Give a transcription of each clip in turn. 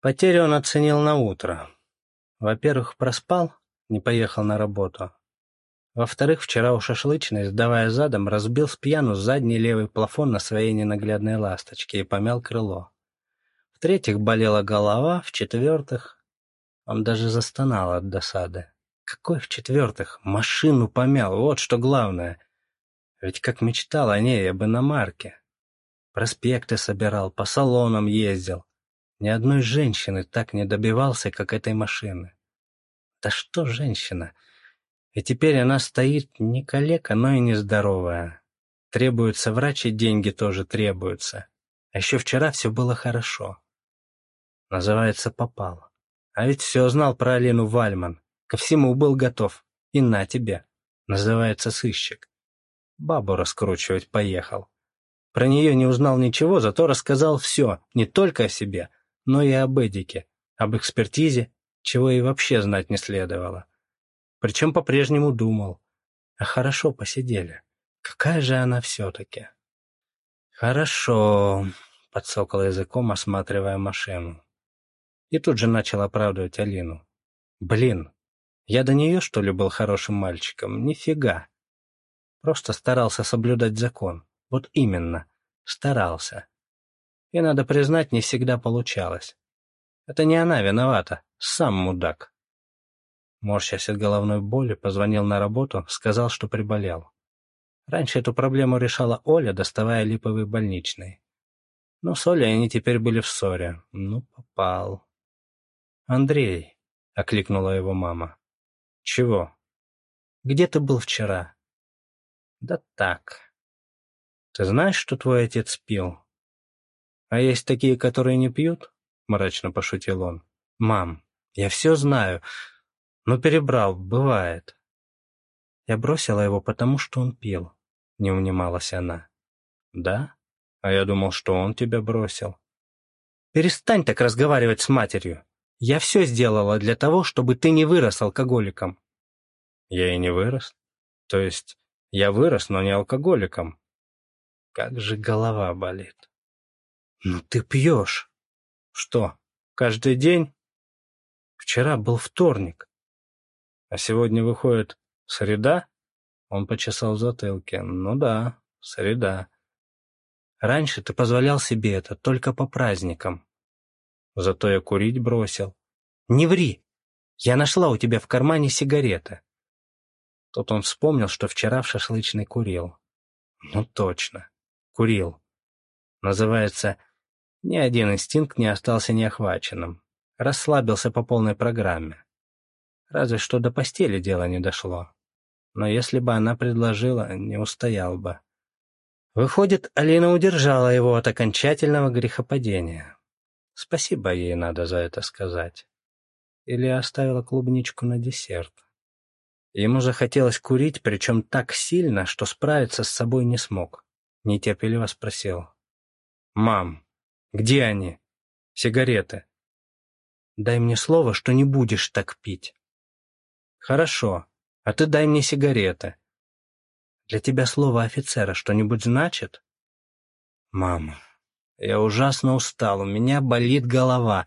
Потерю он оценил на утро. Во-первых, проспал, не поехал на работу. Во-вторых, вчера у шашлычной, сдавая задом, разбил с пьяну задний левый плафон на своей ненаглядной ласточке и помял крыло. В-третьих, болела голова. В-четвертых, он даже застонал от досады. Какой в-четвертых? Машину помял, вот что главное. Ведь как мечтал о ней об иномарке. Проспекты собирал, по салонам ездил. Ни одной женщины так не добивался, как этой машины. Да что женщина? И теперь она стоит не калека, но и нездоровая. Требуется врач, и деньги тоже требуются. А еще вчера все было хорошо. Называется, попал. А ведь все знал про Алину Вальман. Ко всему был готов. И на тебе. Называется сыщик. Бабу раскручивать поехал. Про нее не узнал ничего, зато рассказал все, не только о себе, но и об Эдике, об экспертизе, чего и вообще знать не следовало. Причем по-прежнему думал. А хорошо посидели. Какая же она все-таки? Хорошо, подсокал языком, осматривая машину. И тут же начал оправдывать Алину. Блин, я до нее, что ли, был хорошим мальчиком? Нифига. Просто старался соблюдать закон. Вот именно, старался. И, надо признать, не всегда получалось. Это не она виновата, сам мудак. Морщась от головной боли, позвонил на работу, сказал, что приболел. Раньше эту проблему решала Оля, доставая липовый больничный. Но с Олей они теперь были в ссоре. Ну, попал. «Андрей», — окликнула его мама. «Чего?» «Где ты был вчера?» «Да так. Ты знаешь, что твой отец пил?» «А есть такие, которые не пьют?» — мрачно пошутил он. «Мам, я все знаю, но перебрал, бывает». Я бросила его, потому что он пил, — не унималась она. «Да? А я думал, что он тебя бросил». «Перестань так разговаривать с матерью. Я все сделала для того, чтобы ты не вырос алкоголиком». «Я и не вырос. То есть я вырос, но не алкоголиком». Как же голова болит. «Ну ты пьешь». «Что, каждый день?» «Вчера был вторник». «А сегодня выходит среда?» Он почесал в затылке. «Ну да, среда». «Раньше ты позволял себе это только по праздникам». Зато я курить бросил. Не ври! Я нашла у тебя в кармане сигареты. Тут он вспомнил, что вчера в шашлычной курил. Ну точно, курил. Называется «Ни один инстинкт не остался неохваченным». Расслабился по полной программе. Разве что до постели дело не дошло. Но если бы она предложила, не устоял бы. Выходит, Алина удержала его от окончательного грехопадения. Спасибо ей надо за это сказать. Или оставила клубничку на десерт. Ему захотелось курить, причем так сильно, что справиться с собой не смог. Нетерпеливо спросил. «Мам, где они? Сигареты?» «Дай мне слово, что не будешь так пить». «Хорошо, а ты дай мне сигареты». «Для тебя слово офицера что-нибудь значит?» «Мама, я ужасно устал, у меня болит голова.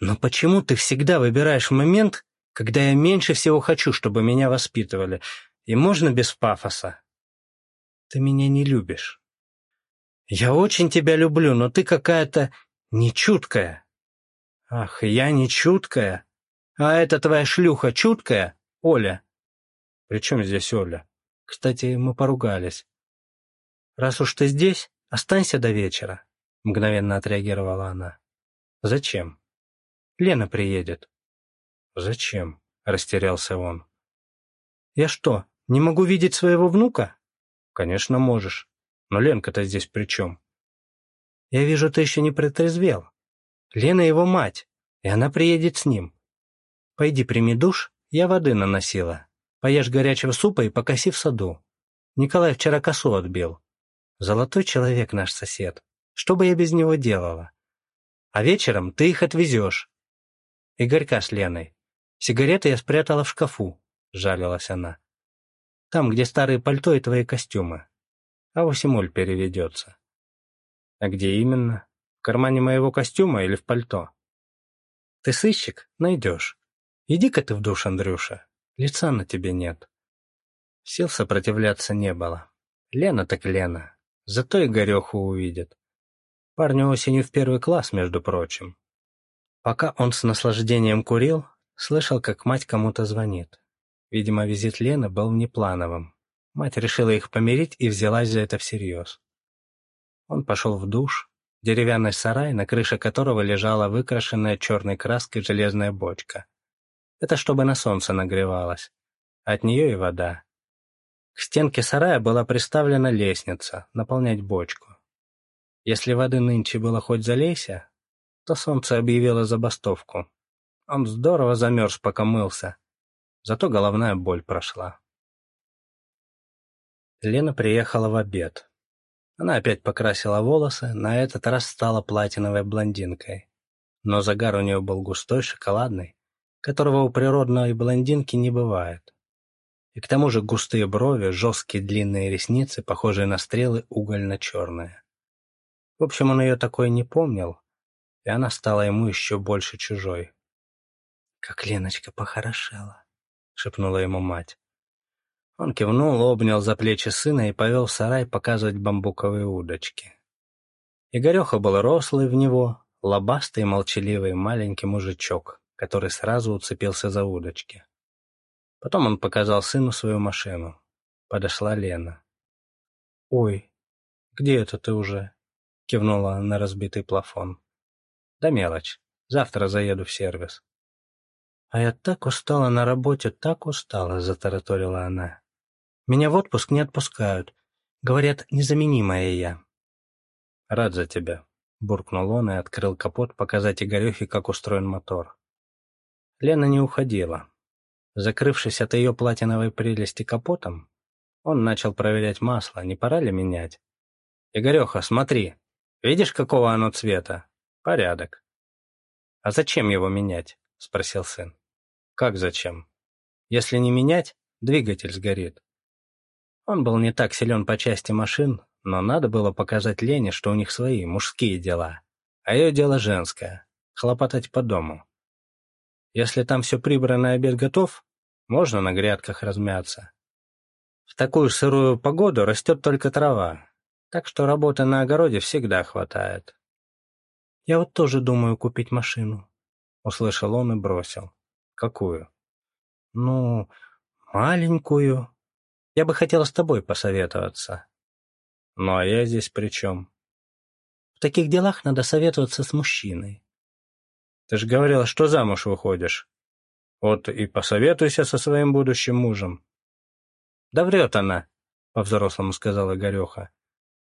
Но почему ты всегда выбираешь момент, когда я меньше всего хочу, чтобы меня воспитывали? И можно без пафоса? Ты меня не любишь. Я очень тебя люблю, но ты какая-то нечуткая. Ах, я нечуткая. А эта твоя шлюха чуткая, Оля? При чем здесь Оля? Кстати, мы поругались. Раз уж ты здесь, останься до вечера. — мгновенно отреагировала она. «Зачем?» «Лена приедет». «Зачем?» — растерялся он. «Я что, не могу видеть своего внука?» «Конечно, можешь. Но Ленка-то здесь при чем?» «Я вижу, ты еще не протрезвел. Лена его мать, и она приедет с ним. Пойди прими душ, я воды наносила. Поешь горячего супа и покоси в саду. Николай вчера косу отбил. Золотой человек наш сосед. Что бы я без него делала? А вечером ты их отвезешь. Игорька с Леной. Сигареты я спрятала в шкафу, жалилась она. Там, где старые пальто и твои костюмы. А Восимоль переведется. А где именно? В кармане моего костюма или в пальто? Ты сыщик? Найдешь. Иди-ка ты в душ, Андрюша. Лица на тебе нет. Сил сопротивляться не было. Лена так Лена. Зато и Гореху увидит. Парню осенью в первый класс, между прочим. Пока он с наслаждением курил, слышал, как мать кому-то звонит. Видимо, визит Лены был внеплановым. Мать решила их помирить и взялась за это всерьез. Он пошел в душ, деревянный сарай, на крыше которого лежала выкрашенная черной краской железная бочка. Это чтобы на солнце нагревалась. От нее и вода. К стенке сарая была приставлена лестница, наполнять бочку. Если воды нынче было хоть залейся, то солнце объявило забастовку. Он здорово замерз, пока мылся. Зато головная боль прошла. Лена приехала в обед. Она опять покрасила волосы, на этот раз стала платиновой блондинкой. Но загар у нее был густой, шоколадный, которого у природной блондинки не бывает. И к тому же густые брови, жесткие длинные ресницы, похожие на стрелы, угольно-черные. В общем, он ее такой не помнил, и она стала ему еще больше чужой. «Как Леночка похорошела», — шепнула ему мать. Он кивнул, обнял за плечи сына и повел в сарай показывать бамбуковые удочки. Игореха был рослый в него, лобастый молчаливый маленький мужичок, который сразу уцепился за удочки. Потом он показал сыну свою машину. Подошла Лена. «Ой, где это ты уже?» — кивнула на разбитый плафон. «Да мелочь. Завтра заеду в сервис». «А я так устала на работе, так устала», — затараторила она. Меня в отпуск не отпускают. Говорят, незаменимая я. Рад за тебя, буркнул он и открыл капот показать Игорехе, как устроен мотор. Лена не уходила. Закрывшись от ее платиновой прелести капотом, он начал проверять масло, не пора ли менять. «Игореха, смотри, видишь, какого оно цвета? Порядок». «А зачем его менять?» — спросил сын. «Как зачем? Если не менять, двигатель сгорит. Он был не так силен по части машин, но надо было показать Лене, что у них свои мужские дела, а ее дело женское — хлопотать по дому. Если там все прибрано и обед готов, можно на грядках размяться. В такую сырую погоду растет только трава, так что работы на огороде всегда хватает. «Я вот тоже думаю купить машину», — услышал он и бросил. «Какую?» «Ну, маленькую», я бы хотела с тобой посоветоваться. Ну а я здесь при чем? В таких делах надо советоваться с мужчиной. Ты же говорила, что замуж выходишь. Вот и посоветуйся со своим будущим мужем. Да врет она, по-взрослому сказала Игореха.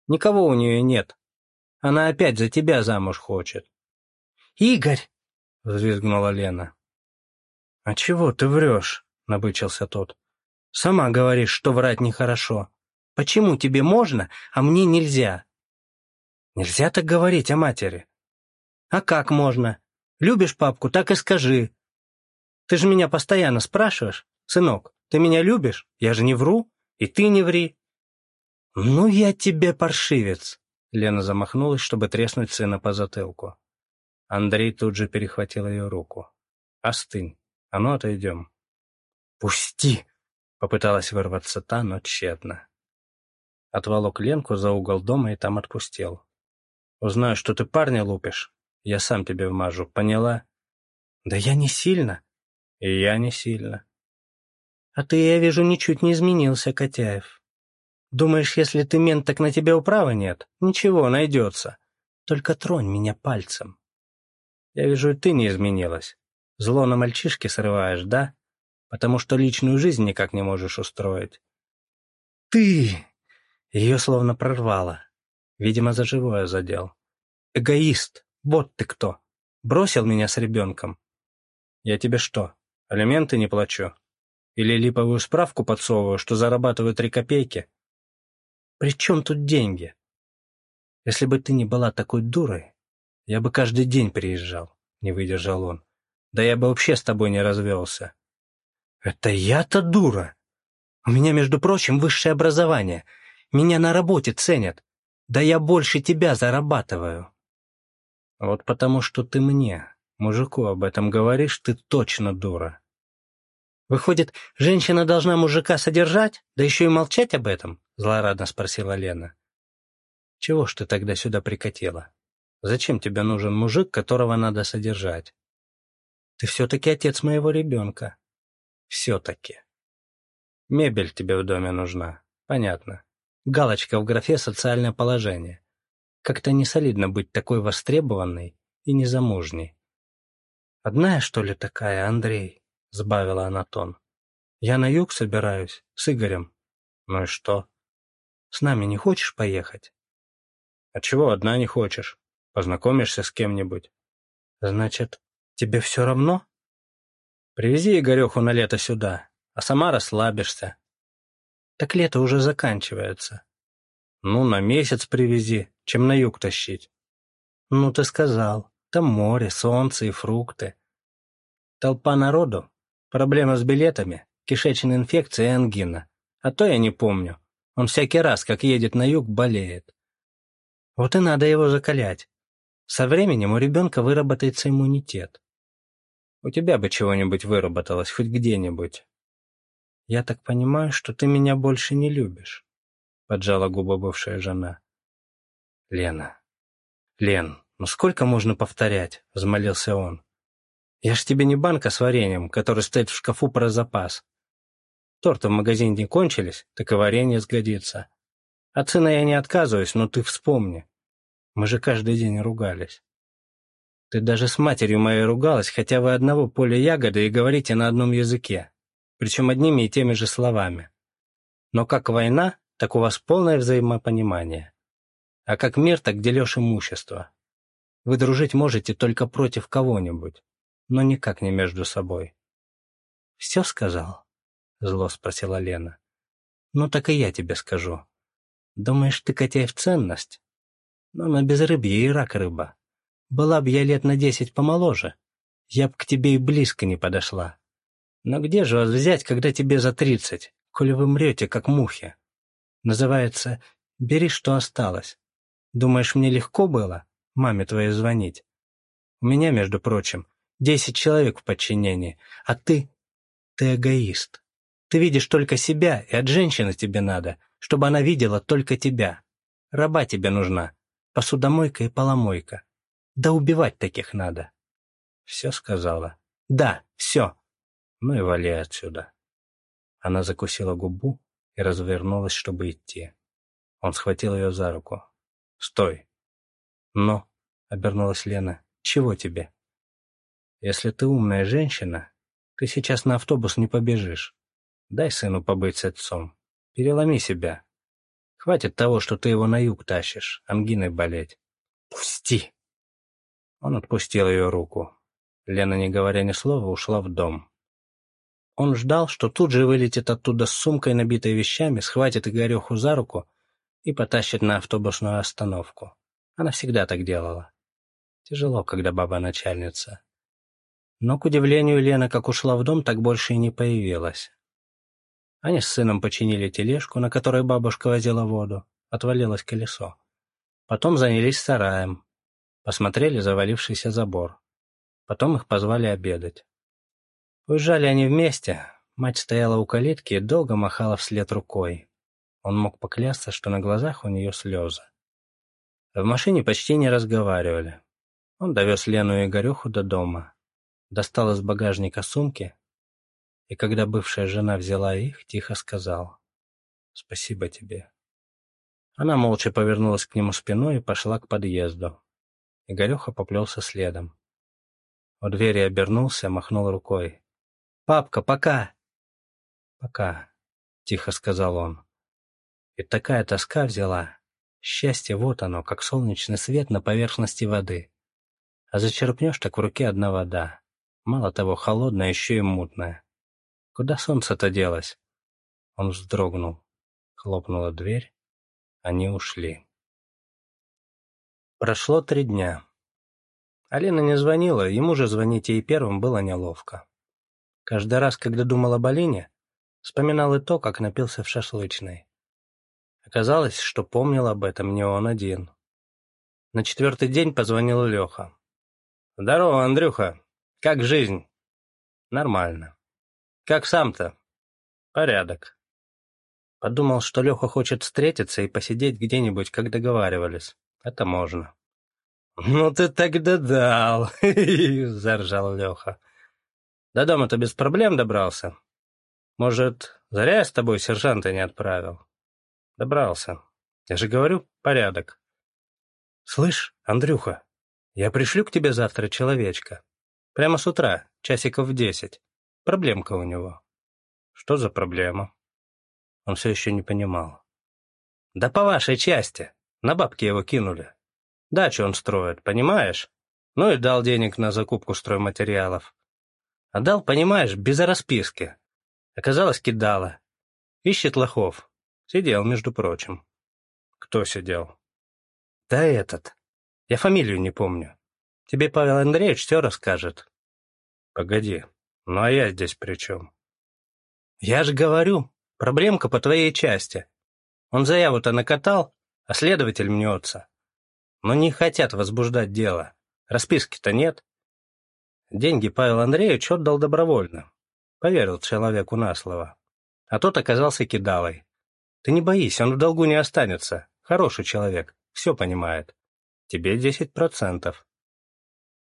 Никого у нее нет. Она опять за тебя замуж хочет. Игорь! взвизгнула Лена. А чего ты врешь? набычился тот. Сама говоришь, что врать нехорошо. Почему тебе можно, а мне нельзя? Нельзя так говорить о матери. А как можно? Любишь папку, так и скажи. Ты же меня постоянно спрашиваешь. Сынок, ты меня любишь? Я же не вру. И ты не ври. Ну, я тебе паршивец. Лена замахнулась, чтобы треснуть сына по затылку. Андрей тут же перехватил ее руку. «Остынь. А ну, отойдем». «Пусти!» Попыталась вырваться та, но тщетно. Отволок Ленку за угол дома и там отпустил. «Узнаю, что ты парня лупишь, я сам тебе вмажу, поняла?» «Да я не сильно». «И я не сильно». «А ты, я вижу, ничуть не изменился, Котяев. Думаешь, если ты мент, так на тебя управы нет? Ничего, найдется. Только тронь меня пальцем». «Я вижу, и ты не изменилась. Зло на мальчишке срываешь, да?» Потому что личную жизнь никак не можешь устроить. Ты! Ее словно прорвало. Видимо, за живое задел. Эгоист! Вот ты кто! Бросил меня с ребенком. Я тебе что, алименты не плачу? Или липовую справку подсовываю, что зарабатываю три копейки? При чем тут деньги? Если бы ты не была такой дурой, я бы каждый день приезжал, не выдержал он. Да я бы вообще с тобой не развелся. Это я-то дура. У меня, между прочим, высшее образование. Меня на работе ценят. Да я больше тебя зарабатываю. Вот потому что ты мне, Мужику об этом говоришь, ты точно дура. Выходит, женщина должна мужика содержать, да еще и молчать об этом? Злорадно спросила Лена. Чего ж ты тогда сюда прикатила? Зачем тебе нужен мужик, которого надо содержать? Ты все-таки отец моего ребенка. Все-таки. Мебель тебе в доме нужна. Понятно. Галочка в графе «Социальное положение». Как-то не солидно быть такой востребованной и незамужней. «Одна что ли, такая, Андрей?» — сбавила она тон. «Я на юг собираюсь, с Игорем». «Ну и что?» «С нами не хочешь поехать?» «А чего одна не хочешь? Познакомишься с кем-нибудь?» «Значит, тебе все равно?» «Привези Игореху на лето сюда, а сама расслабишься». «Так лето уже заканчивается». «Ну, на месяц привези, чем на юг тащить». «Ну, ты сказал, там море, солнце и фрукты». «Толпа народу, проблема с билетами, кишечная инфекция и ангина. А то я не помню. Он всякий раз, как едет на юг, болеет. Вот и надо его закалять. Со временем у ребенка выработается иммунитет. У тебя бы чего-нибудь выработалось, хоть где-нибудь. Я так понимаю, что ты меня больше не любишь, — поджала губы бывшая жена. Лена. Лен, ну сколько можно повторять? — взмолился он. Я ж тебе не банка с вареньем, который стоит в шкафу про запас. Торты в магазине не кончились, так и варенье сгодится. От сына я не отказываюсь, но ты вспомни. Мы же каждый день ругались. Ты даже с матерью моей ругалась, хотя вы одного поля ягоды и говорите на одном языке, причем одними и теми же словами. Но как война, так у вас полное взаимопонимание. А как мир, так делешь имущество. Вы дружить можете только против кого-нибудь, но никак не между собой. «Все сказал?» — зло спросила Лена. «Ну так и я тебе скажу. Думаешь, ты Котяев ценность? Но на безрыбье и рак рыба. Была б я лет на десять помоложе, я б к тебе и близко не подошла. Но где же вас взять, когда тебе за тридцать, коли вы мрете, как мухи? Называется «Бери, что осталось». Думаешь, мне легко было маме твоей звонить? У меня, между прочим, десять человек в подчинении, а ты... ты эгоист. Ты видишь только себя, и от женщины тебе надо, чтобы она видела только тебя. Раба тебе нужна, посудомойка и поломойка. Да убивать таких надо. Все сказала. Да, все. Ну и вали отсюда. Она закусила губу и развернулась, чтобы идти. Он схватил ее за руку. «Стой!» «Но», — обернулась Лена, — «чего тебе?» «Если ты умная женщина, ты сейчас на автобус не побежишь. Дай сыну побыть с отцом. Переломи себя. Хватит того, что ты его на юг тащишь, ангиной болеть. Пусти!» Он отпустил ее руку. Лена, не говоря ни слова, ушла в дом. Он ждал, что тут же вылетит оттуда с сумкой, набитой вещами, схватит Игореху за руку и потащит на автобусную остановку. Она всегда так делала. Тяжело, когда баба начальница. Но, к удивлению, Лена как ушла в дом, так больше и не появилась. Они с сыном починили тележку, на которой бабушка возила воду. Отвалилось колесо. Потом занялись сараем. Посмотрели завалившийся забор. Потом их позвали обедать. Уезжали они вместе. Мать стояла у калитки и долго махала вслед рукой. Он мог поклясться, что на глазах у нее слезы. В машине почти не разговаривали. Он довез Лену и Игореху до дома. Достал из багажника сумки, и когда бывшая жена взяла их, тихо сказал «Спасибо тебе». Она молча повернулась к нему спиной и пошла к подъезду. Игореха поплелся следом. У двери обернулся, махнул рукой. «Папка, пока!» «Пока», — тихо сказал он. И такая тоска взяла. Счастье вот оно, как солнечный свет на поверхности воды. А зачерпнешь, так в руке одна вода. Мало того, холодная, еще и мутная. Куда солнце-то делось? Он вздрогнул. Хлопнула дверь. Они ушли. Прошло три дня. Алина не звонила, ему же звонить ей первым было неловко. Каждый раз, когда думал об Алине, вспоминал и то, как напился в шашлычной. Оказалось, что помнил об этом не он один. На четвертый день позвонил Леха. «Здорово, Андрюха. Как жизнь?» «Нормально. Как сам-то?» «Порядок». Подумал, что Леха хочет встретиться и посидеть где-нибудь, как договаривались. Это можно. «Ну ты тогда дал!» — заржал Леха. «До дома-то без проблем добрался. Может, зря я с тобой сержанта не отправил?» «Добрался. Я же говорю, порядок». «Слышь, Андрюха, я пришлю к тебе завтра человечка. Прямо с утра, часиков в десять. Проблемка у него». «Что за проблема?» Он все еще не понимал. «Да по вашей части. На бабки его кинули. Дачу он строит, понимаешь? Ну и дал денег на закупку стройматериалов. А дал, понимаешь, без расписки. Оказалось, кидала. Ищет лохов. Сидел, между прочим. Кто сидел? Да этот. Я фамилию не помню. Тебе Павел Андреевич все расскажет. Погоди, ну а я здесь при чем? Я же говорю, проблемка по твоей части. Он заяву-то накатал, а следователь мнется но не хотят возбуждать дело. Расписки-то нет. Деньги Павел Андреевич отдал добровольно. Поверил человеку на слово. А тот оказался кидалой. Ты не боись, он в долгу не останется. Хороший человек, все понимает. Тебе десять процентов.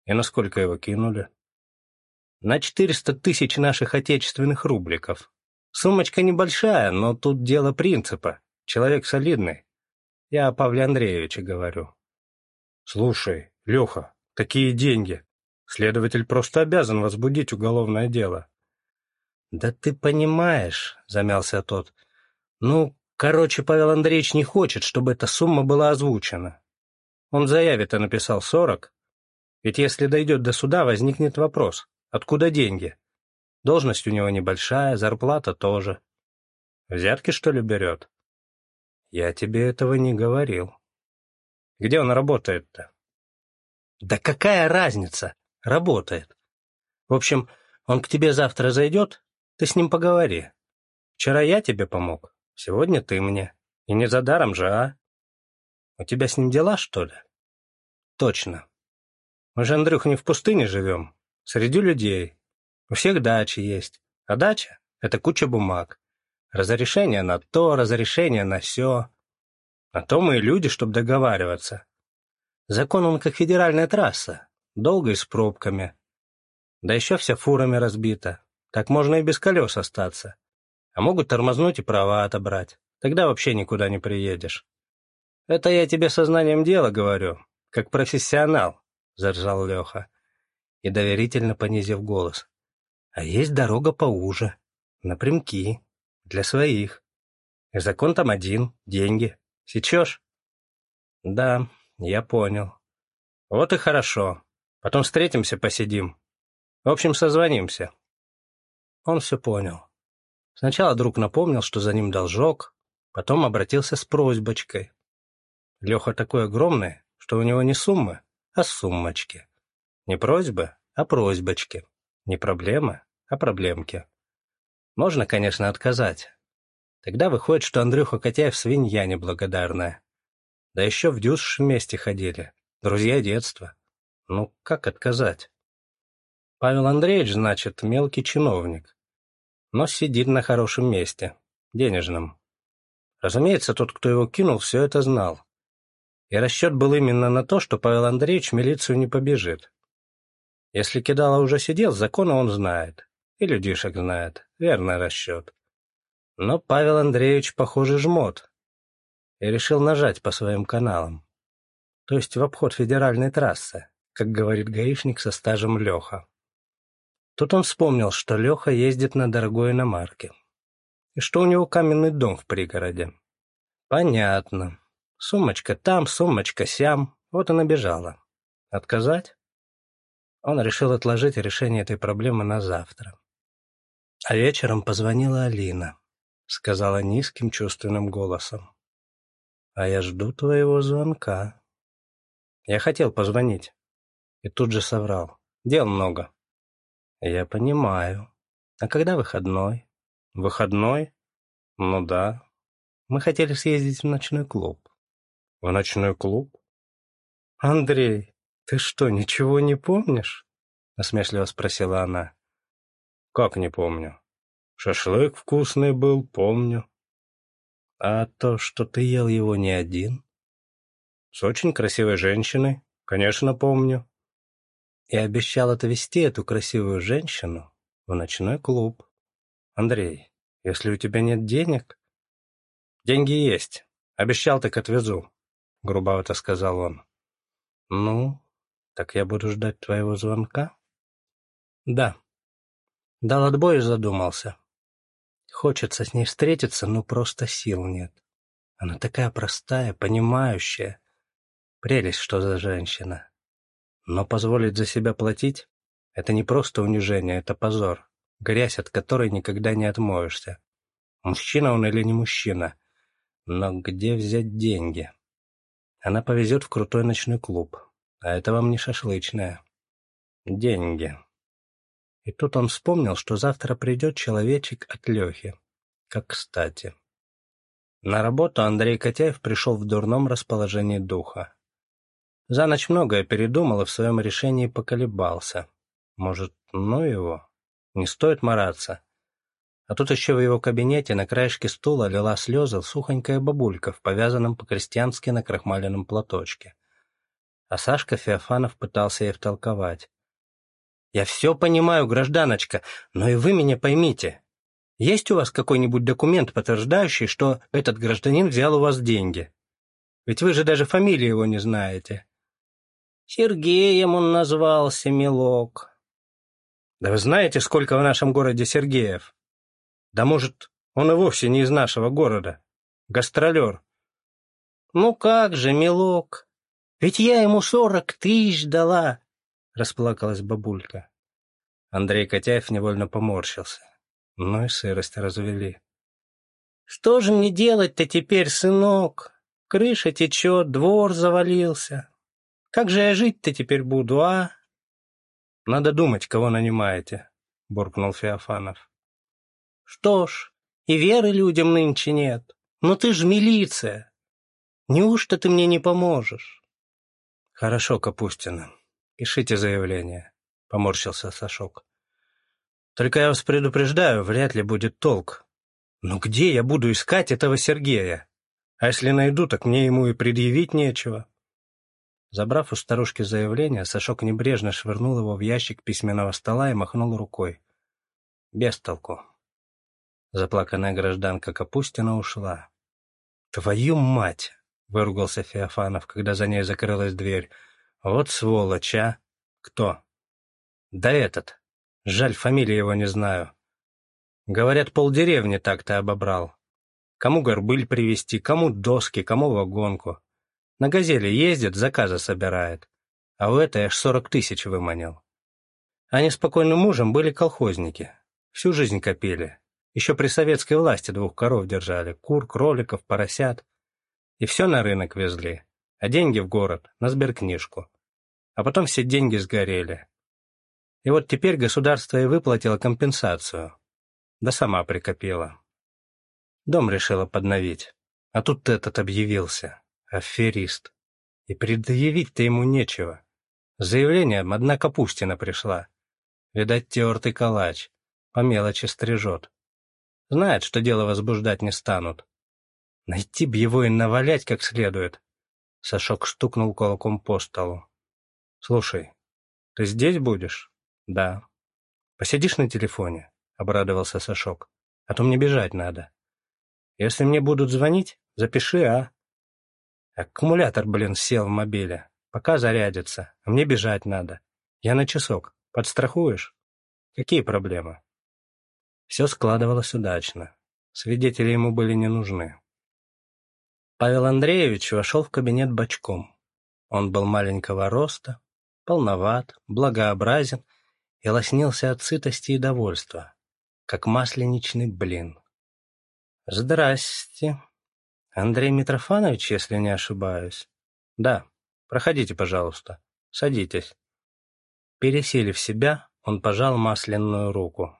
И насколько его кинули? На четыреста тысяч наших отечественных рубликов. Сумочка небольшая, но тут дело принципа. Человек солидный. Я о Павле Андреевиче говорю. «Слушай, Леха, такие деньги. Следователь просто обязан возбудить уголовное дело». «Да ты понимаешь», — замялся тот. «Ну, короче, Павел Андреевич не хочет, чтобы эта сумма была озвучена. Он в заяве-то написал сорок. Ведь если дойдет до суда, возникнет вопрос, откуда деньги? Должность у него небольшая, зарплата тоже. Взятки, что ли, берет?» «Я тебе этого не говорил». Где он работает-то? Да какая разница? Работает. В общем, он к тебе завтра зайдет, ты с ним поговори. Вчера я тебе помог, сегодня ты мне. И не за даром же, а? У тебя с ним дела, что ли? Точно. Мы же, Андрюх, не в пустыне живем, среди людей. У всех дачи есть. А дача — это куча бумаг. Разрешение на то, разрешение на все. А то мы и люди, чтобы договариваться. Закон он как федеральная трасса, долго и с пробками. Да еще вся фурами разбита. Так можно и без колес остаться. А могут тормознуть и права отобрать. Тогда вообще никуда не приедешь. Это я тебе сознанием дела говорю, как профессионал, — заржал Леха, и доверительно понизив голос. А есть дорога поуже, напрямки, для своих. Закон там один — деньги. Сечешь? Да, я понял. Вот и хорошо. Потом встретимся, посидим. В общем, созвонимся. Он все понял. Сначала друг напомнил, что за ним должок, потом обратился с просьбочкой. Леха такой огромный, что у него не суммы, а суммочки. Не просьбы, а просьбочки. Не проблемы, а проблемки. Можно, конечно, отказать, Тогда выходит, что Андрюха Котяев свинья неблагодарная. Да еще в дюш вместе ходили. Друзья детства. Ну, как отказать? Павел Андреевич, значит, мелкий чиновник. Но сидит на хорошем месте. Денежном. Разумеется, тот, кто его кинул, все это знал. И расчет был именно на то, что Павел Андреевич милицию не побежит. Если Кидала уже сидел, закона он знает. И людишек знает. Верный расчет. Но Павел Андреевич, похоже, жмот. И решил нажать по своим каналам. То есть в обход федеральной трассы, как говорит гаишник со стажем Леха. Тут он вспомнил, что Леха ездит на дорогой иномарке. И что у него каменный дом в пригороде. Понятно. Сумочка там, сумочка сям. Вот она бежала. Отказать? Он решил отложить решение этой проблемы на завтра. А вечером позвонила Алина. — сказала низким чувственным голосом. «А я жду твоего звонка». Я хотел позвонить. И тут же соврал. Дел много. Я понимаю. А когда выходной? Выходной? Ну да. Мы хотели съездить в ночной клуб. В ночной клуб? Андрей, «Ты что, ничего не помнишь?» — насмешливо спросила она. «Как не помню? Шашлык вкусный был, помню». «А то, что ты ел его не один?» «С очень красивой женщиной, конечно, помню». «И обещал отвезти эту красивую женщину в ночной клуб. Андрей, если у тебя нет денег...» «Деньги есть. Обещал, так отвезу», — грубовато сказал он. «Ну, так я буду ждать твоего звонка?» «Да». Дал отбой и задумался. Хочется с ней встретиться, но просто сил нет. Она такая простая, понимающая. Прелесть, что за женщина. Но позволить за себя платить — это не просто унижение, это позор, грязь, от которой никогда не отмоешься. Мужчина он или не мужчина? Но где взять деньги? Она повезет в крутой ночной клуб, а это вам не шашлычная. Деньги. И тут он вспомнил, что завтра придет человечек от Лехи. Как кстати. На работу Андрей Котяев пришел в дурном расположении духа. За ночь многое передумал и в своем решении поколебался. Может, ну его? Не стоит мараться. А тут еще в его кабинете на краешке стула лила слезы сухонькая бабулька в повязанном по-крестьянски на крахмаленном платочке. А Сашка Феофанов пытался ей втолковать. Я все понимаю, гражданочка, но и вы меня поймите. Есть у вас какой-нибудь документ, подтверждающий, что этот гражданин взял у вас деньги? Ведь вы же даже фамилии его не знаете. Сергеем он назвался, милок. Да вы знаете, сколько в нашем городе Сергеев? Да может, он и вовсе не из нашего города. Гастролер. Ну как же, милок, ведь я ему сорок тысяч дала расплакалась бабулька. Андрей Котяев невольно поморщился. Ну и сырость развели. «Что же мне делать-то теперь, сынок? Крыша течет, двор завалился. Как же я жить-то теперь буду, а?» «Надо думать, кого нанимаете», — буркнул Феофанов. «Что ж, и веры людям нынче нет. Но ты ж милиция. Неужто ты мне не поможешь?» «Хорошо, Капустина. «Пишите заявление», — поморщился Сашок. «Только я вас предупреждаю, вряд ли будет толк. Но где я буду искать этого Сергея? А если найду, так мне ему и предъявить нечего». Забрав у старушки заявление, Сашок небрежно швырнул его в ящик письменного стола и махнул рукой. Без толку. Заплаканная гражданка Капустина ушла. «Твою мать!» — выругался Феофанов, когда за ней закрылась дверь — вот сволочь, а! Кто? Да этот. Жаль, фамилии его не знаю. Говорят, полдеревни так-то обобрал. Кому горбыль привезти, кому доски, кому вагонку. На «Газели» ездит, заказы собирает. А у этой аж сорок тысяч выманил. Они с мужем были колхозники. Всю жизнь копили. Еще при советской власти двух коров держали. Кур, кроликов, поросят. И все на рынок везли а деньги в город, на сберкнижку. А потом все деньги сгорели. И вот теперь государство и выплатило компенсацию. Да сама прикопила. Дом решила подновить. А тут этот объявился. Аферист. И предъявить-то ему нечего. С заявлением одна Капустина пришла. Видать, тертый калач. По мелочи стрижет. Знает, что дело возбуждать не станут. Найти б его и навалять как следует. Сашок стукнул кулаком по столу. «Слушай, ты здесь будешь?» «Да». «Посидишь на телефоне?» — обрадовался Сашок. «А то мне бежать надо. Если мне будут звонить, запиши, а?» «Аккумулятор, блин, сел в мобиле. Пока зарядится, а мне бежать надо. Я на часок. Подстрахуешь?» «Какие проблемы?» Все складывалось удачно. Свидетели ему были не нужны. Павел Андреевич вошел в кабинет бочком. Он был маленького роста, полноват, благообразен и лоснился от сытости и довольства, как масленичный блин. «Здрасте. Андрей Митрофанович, если не ошибаюсь?» «Да. Проходите, пожалуйста. Садитесь». Пересилив себя, он пожал масляную руку.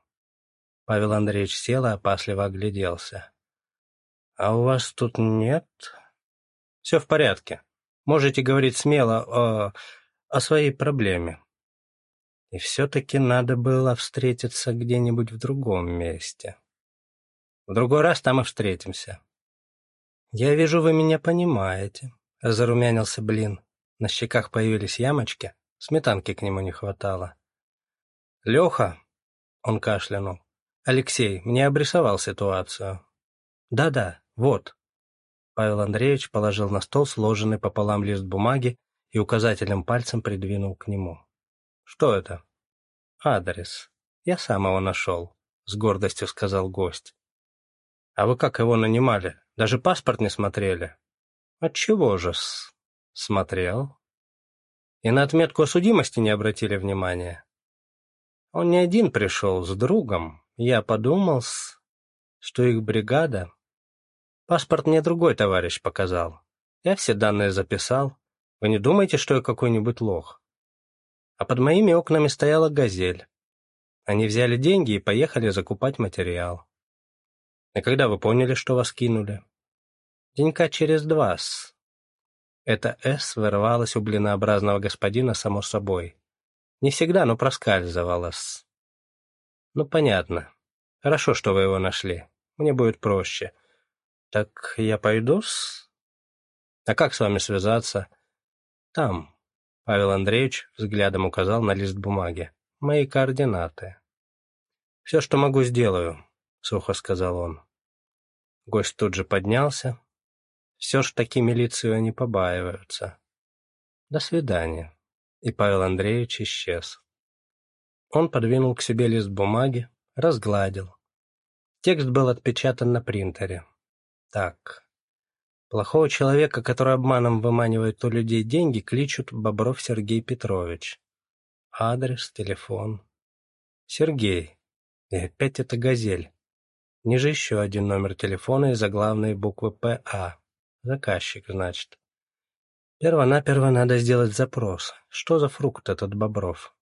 Павел Андреевич сел и опасливо огляделся. «А у вас тут нет?» «Все в порядке. Можете говорить смело о... о своей проблеме. И все-таки надо было встретиться где-нибудь в другом месте. В другой раз там и встретимся. «Я вижу, вы меня понимаете», — зарумянился Блин. На щеках появились ямочки, сметанки к нему не хватало. «Леха», — он кашлянул, — «Алексей, мне обрисовал ситуацию». «Да-да, вот». Павел Андреевич положил на стол сложенный пополам лист бумаги и указательным пальцем придвинул к нему. «Что это?» «Адрес. Я сам его нашел», — с гордостью сказал гость. «А вы как его нанимали? Даже паспорт не смотрели?» «Отчего же-с?» «Смотрел». «И на отметку о судимости не обратили внимания?» «Он не один пришел, с другом. Я подумал, что их бригада...» «Паспорт мне другой товарищ показал. Я все данные записал. Вы не думаете, что я какой-нибудь лох?» А под моими окнами стояла «Газель». Они взяли деньги и поехали закупать материал. И когда вы поняли, что вас кинули? Денька через два -с. Это «С» вырвалось у блинообразного господина само собой. Не всегда, но проскальзывалось. Ну, понятно. Хорошо, что вы его нашли. Мне будет проще. Так я пойду-с? А как с вами связаться? Там, Павел Андреевич взглядом указал на лист бумаги. «Мои координаты». «Все, что могу, сделаю», — сухо сказал он. Гость тут же поднялся. Все ж таки милицию они побаиваются. «До свидания». И Павел Андреевич исчез. Он подвинул к себе лист бумаги, разгладил. Текст был отпечатан на принтере. Так, Плохого человека, который обманом выманивает у людей деньги, кличут Бобров Сергей Петрович. Адрес, телефон. Сергей. И опять это «Газель». Ниже еще один номер телефона и заглавные буквы «ПА». Заказчик, значит. Первонаперво надо сделать запрос. Что за фрукт этот Бобров?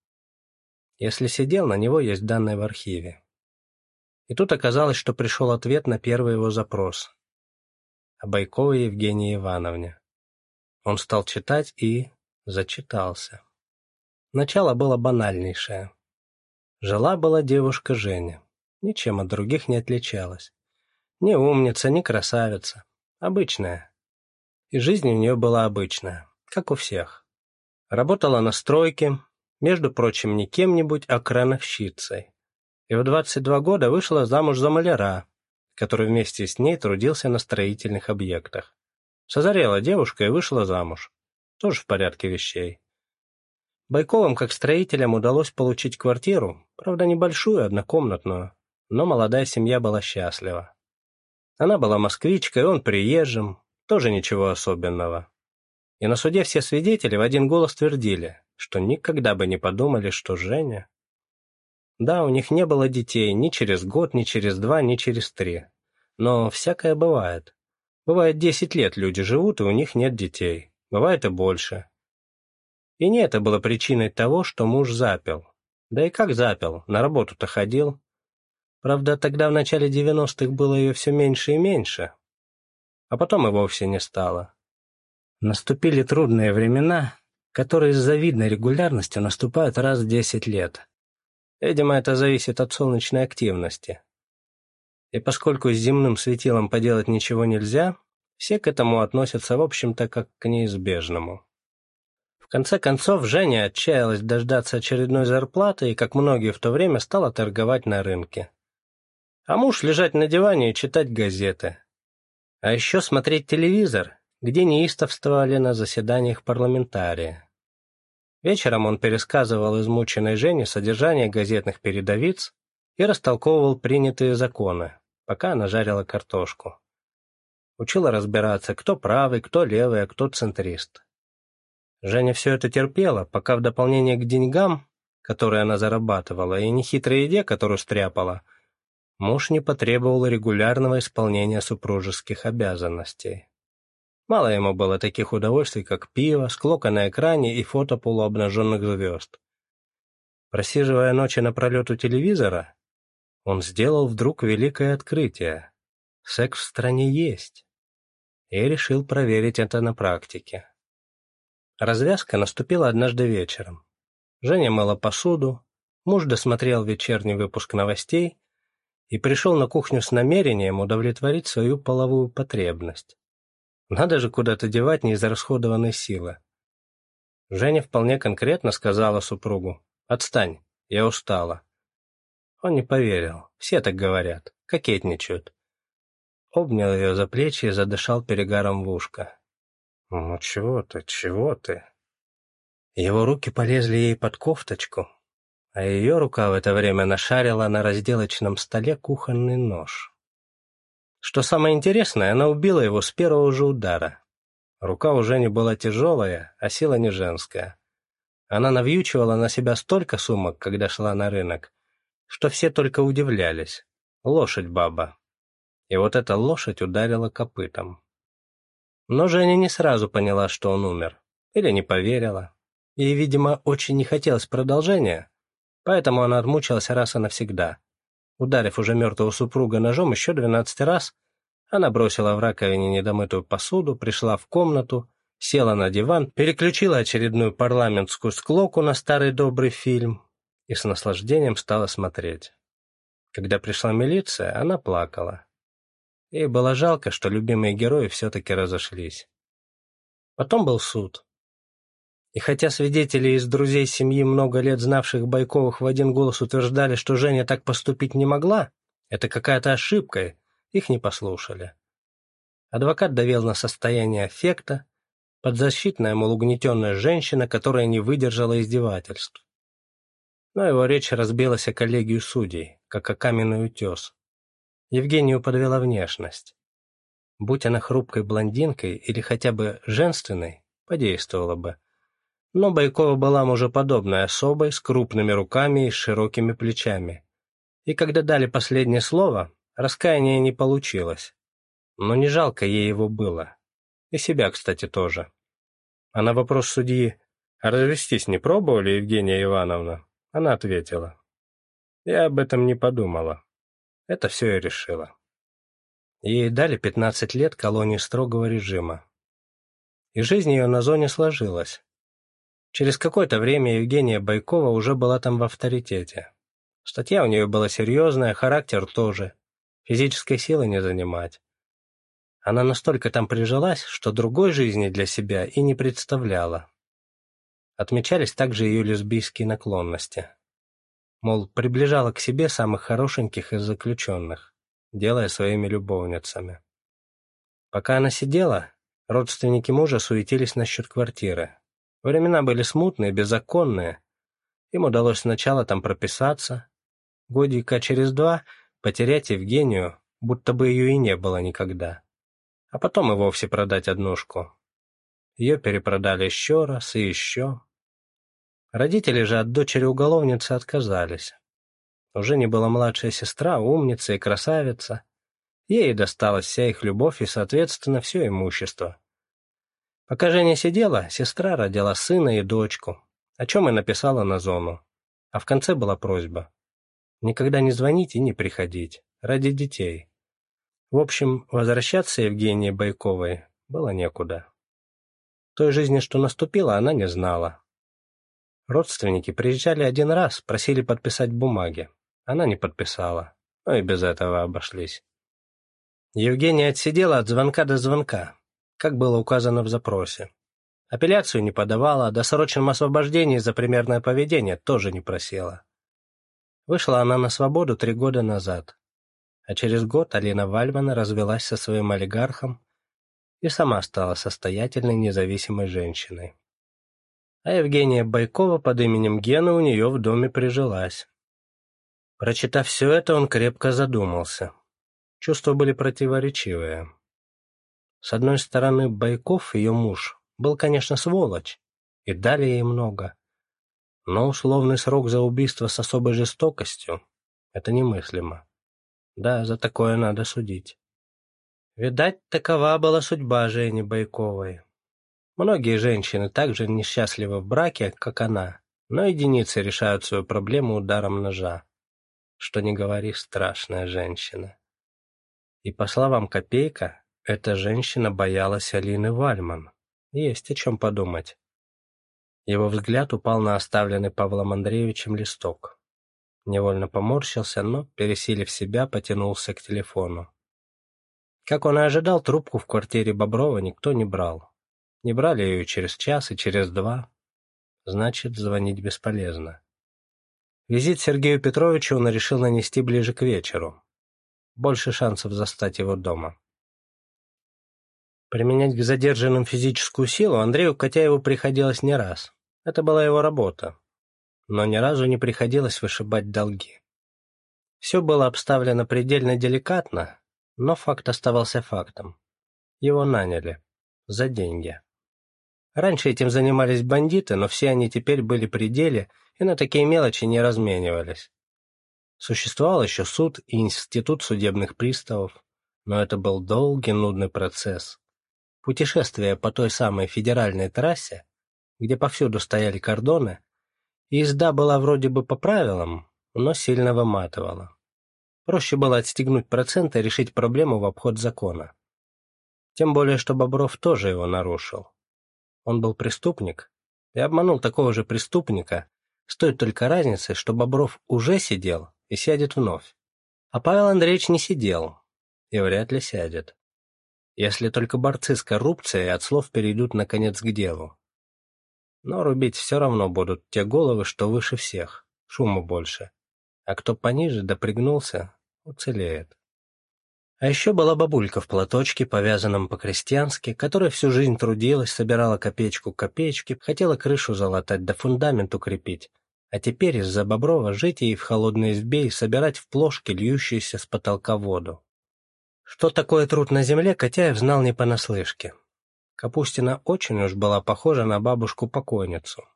Если сидел, на него есть данные в архиве. И тут оказалось, что пришел ответ на первый его запрос о Байковой Евгении Ивановне. Он стал читать и зачитался. Начало было банальнейшее. Жила-была девушка Женя. Ничем от других не отличалась. Ни умница, ни красавица. Обычная. И жизнь у нее была обычная, как у всех. Работала на стройке, между прочим, не кем-нибудь, а крановщицей. И в 22 года вышла замуж за маляра, который вместе с ней трудился на строительных объектах. Созарела девушка и вышла замуж. Тоже в порядке вещей. Байковым, как строителям, удалось получить квартиру, правда небольшую, однокомнатную, но молодая семья была счастлива. Она была москвичкой, он приезжим, тоже ничего особенного. И на суде все свидетели в один голос твердили, что никогда бы не подумали, что Женя да, у них не было детей ни через год, ни через два, ни через три. Но всякое бывает. Бывает, десять лет люди живут, и у них нет детей. Бывает и больше. И не это было причиной того, что муж запил. Да и как запил, на работу-то ходил. Правда, тогда в начале девяностых было ее все меньше и меньше. А потом и вовсе не стало. Наступили трудные времена, которые с завидной регулярностью наступают раз в десять лет. Видимо, это зависит от солнечной активности. И поскольку с земным светилом поделать ничего нельзя, все к этому относятся, в общем-то, как к неизбежному. В конце концов, Женя отчаялась дождаться очередной зарплаты и, как многие в то время, стала торговать на рынке. А муж лежать на диване и читать газеты. А еще смотреть телевизор, где неистовствовали на заседаниях парламентария. Вечером он пересказывал измученной Жене содержание газетных передовиц и растолковывал принятые законы, пока она жарила картошку. Учила разбираться, кто правый, кто левый, а кто центрист. Женя все это терпела, пока в дополнение к деньгам, которые она зарабатывала, и нехитрой еде, которую стряпала, муж не потребовал регулярного исполнения супружеских обязанностей. Мало ему было таких удовольствий, как пиво, склока на экране и фото полуобнаженных звезд. Просиживая ночи напролет у телевизора, он сделал вдруг великое открытие. Секс в стране есть. И решил проверить это на практике. Развязка наступила однажды вечером. Женя мыла посуду, муж досмотрел вечерний выпуск новостей и пришел на кухню с намерением удовлетворить свою половую потребность. Надо же куда-то девать неизрасходованные силы. Женя вполне конкретно сказала супругу «Отстань, я устала». Он не поверил, все так говорят, кокетничают. Обнял ее за плечи и задышал перегаром в ушко. «Ну чего ты, чего ты?» Его руки полезли ей под кофточку, а ее рука в это время нашарила на разделочном столе кухонный нож. Что самое интересное, она убила его с первого же удара. Рука уже не была тяжелая, а сила не женская. Она навьючивала на себя столько сумок, когда шла на рынок, что все только удивлялись. Лошадь баба. И вот эта лошадь ударила копытом. Но Женя не сразу поняла, что он умер. Или не поверила. Ей, видимо, очень не хотелось продолжения, поэтому она отмучилась раз и навсегда. Ударив уже мертвого супруга ножом еще двенадцать раз, она бросила в раковине недомытую посуду, пришла в комнату, села на диван, переключила очередную парламентскую склоку на старый добрый фильм и с наслаждением стала смотреть. Когда пришла милиция, она плакала. Ей было жалко, что любимые герои все-таки разошлись. Потом был суд. И хотя свидетели из друзей семьи, много лет знавших Байковых, в один голос утверждали, что Женя так поступить не могла, это какая-то ошибка, их не послушали. Адвокат довел на состояние аффекта, подзащитная, мол, угнетенная женщина, которая не выдержала издевательств. Но его речь разбилась о коллегию судей, как о каменный утес. Евгению подвела внешность. Будь она хрупкой блондинкой или хотя бы женственной, подействовала бы. Но Байкова была мужеподобной особой, с крупными руками и широкими плечами. И когда дали последнее слово, раскаяния не получилось. Но не жалко ей его было. И себя, кстати, тоже. А на вопрос судьи «А развестись не пробовали, Евгения Ивановна?» Она ответила «Я об этом не подумала». Это все и решила. Ей дали 15 лет колонии строгого режима. И жизнь ее на зоне сложилась. Через какое-то время Евгения Байкова уже была там в авторитете. Статья у нее была серьезная, характер тоже. Физической силы не занимать. Она настолько там прижилась, что другой жизни для себя и не представляла. Отмечались также ее лесбийские наклонности мол, приближала к себе самых хорошеньких из заключенных, делая своими любовницами. Пока она сидела, родственники мужа суетились насчет квартиры. Времена были смутные, беззаконные. Им удалось сначала там прописаться, годика через два потерять Евгению, будто бы ее и не было никогда, а потом и вовсе продать однушку. Ее перепродали еще раз и еще. Родители же от дочери-уголовницы отказались. Уже не была младшая сестра, умница и красавица. Ей досталась вся их любовь и, соответственно, все имущество. Пока Женя сидела, сестра родила сына и дочку, о чем и написала на зону. А в конце была просьба. Никогда не звонить и не приходить. Ради детей. В общем, возвращаться Евгении Байковой было некуда. Той жизни, что наступила, она не знала. Родственники приезжали один раз, просили подписать бумаги. Она не подписала, но и без этого обошлись. Евгения отсидела от звонка до звонка, как было указано в запросе. Апелляцию не подавала, о досрочном освобождении за примерное поведение тоже не просила. Вышла она на свободу три года назад, а через год Алина Вальмана развелась со своим олигархом и сама стала состоятельной независимой женщиной а Евгения Байкова под именем Гена у нее в доме прижилась. Прочитав все это, он крепко задумался. Чувства были противоречивые. С одной стороны, Байков, ее муж, был, конечно, сволочь, и дали ей много. Но условный срок за убийство с особой жестокостью — это немыслимо. Да, за такое надо судить. Видать, такова была судьба Жени Байковой. Многие женщины также несчастливы в браке, как она, но единицы решают свою проблему ударом ножа. Что не говори, страшная женщина. И по словам Копейка, эта женщина боялась Алины Вальман. Есть о чем подумать. Его взгляд упал на оставленный Павлом Андреевичем листок. Невольно поморщился, но, пересилив себя, потянулся к телефону. Как он и ожидал, трубку в квартире Боброва никто не брал. Не брали ее через час и через два. Значит, звонить бесполезно. Визит Сергею Петровичу он решил нанести ближе к вечеру. Больше шансов застать его дома. Применять к задержанным физическую силу Андрею Котяеву приходилось не раз. Это была его работа. Но ни разу не приходилось вышибать долги. Все было обставлено предельно деликатно, но факт оставался фактом. Его наняли. За деньги. Раньше этим занимались бандиты, но все они теперь были при деле и на такие мелочи не разменивались. Существовал еще суд и институт судебных приставов, но это был долгий, нудный процесс. Путешествие по той самой федеральной трассе где повсюду стояли кордоны, езда была вроде бы по правилам, но сильно выматывала. Проще было отстегнуть проценты и решить проблему в обход закона. Тем более, что Бобров тоже его нарушил. Он был преступник и обманул такого же преступника, с той только разницей, что Бобров уже сидел и сядет вновь. А Павел Андреевич не сидел и вряд ли сядет. Если только борцы с коррупцией от слов перейдут наконец к делу. Но рубить все равно будут те головы, что выше всех, шума больше. А кто пониже допрыгнулся, уцелеет. А еще была бабулька в платочке, повязанном по-крестьянски, которая всю жизнь трудилась, собирала копеечку копеечки, хотела крышу залатать да фундамент укрепить. А теперь из-за Боброва жить ей в холодной избе и собирать в плошке льющуюся с потолка воду. Что такое труд на земле, Котяев знал не понаслышке. Капустина очень уж была похожа на бабушку-покойницу.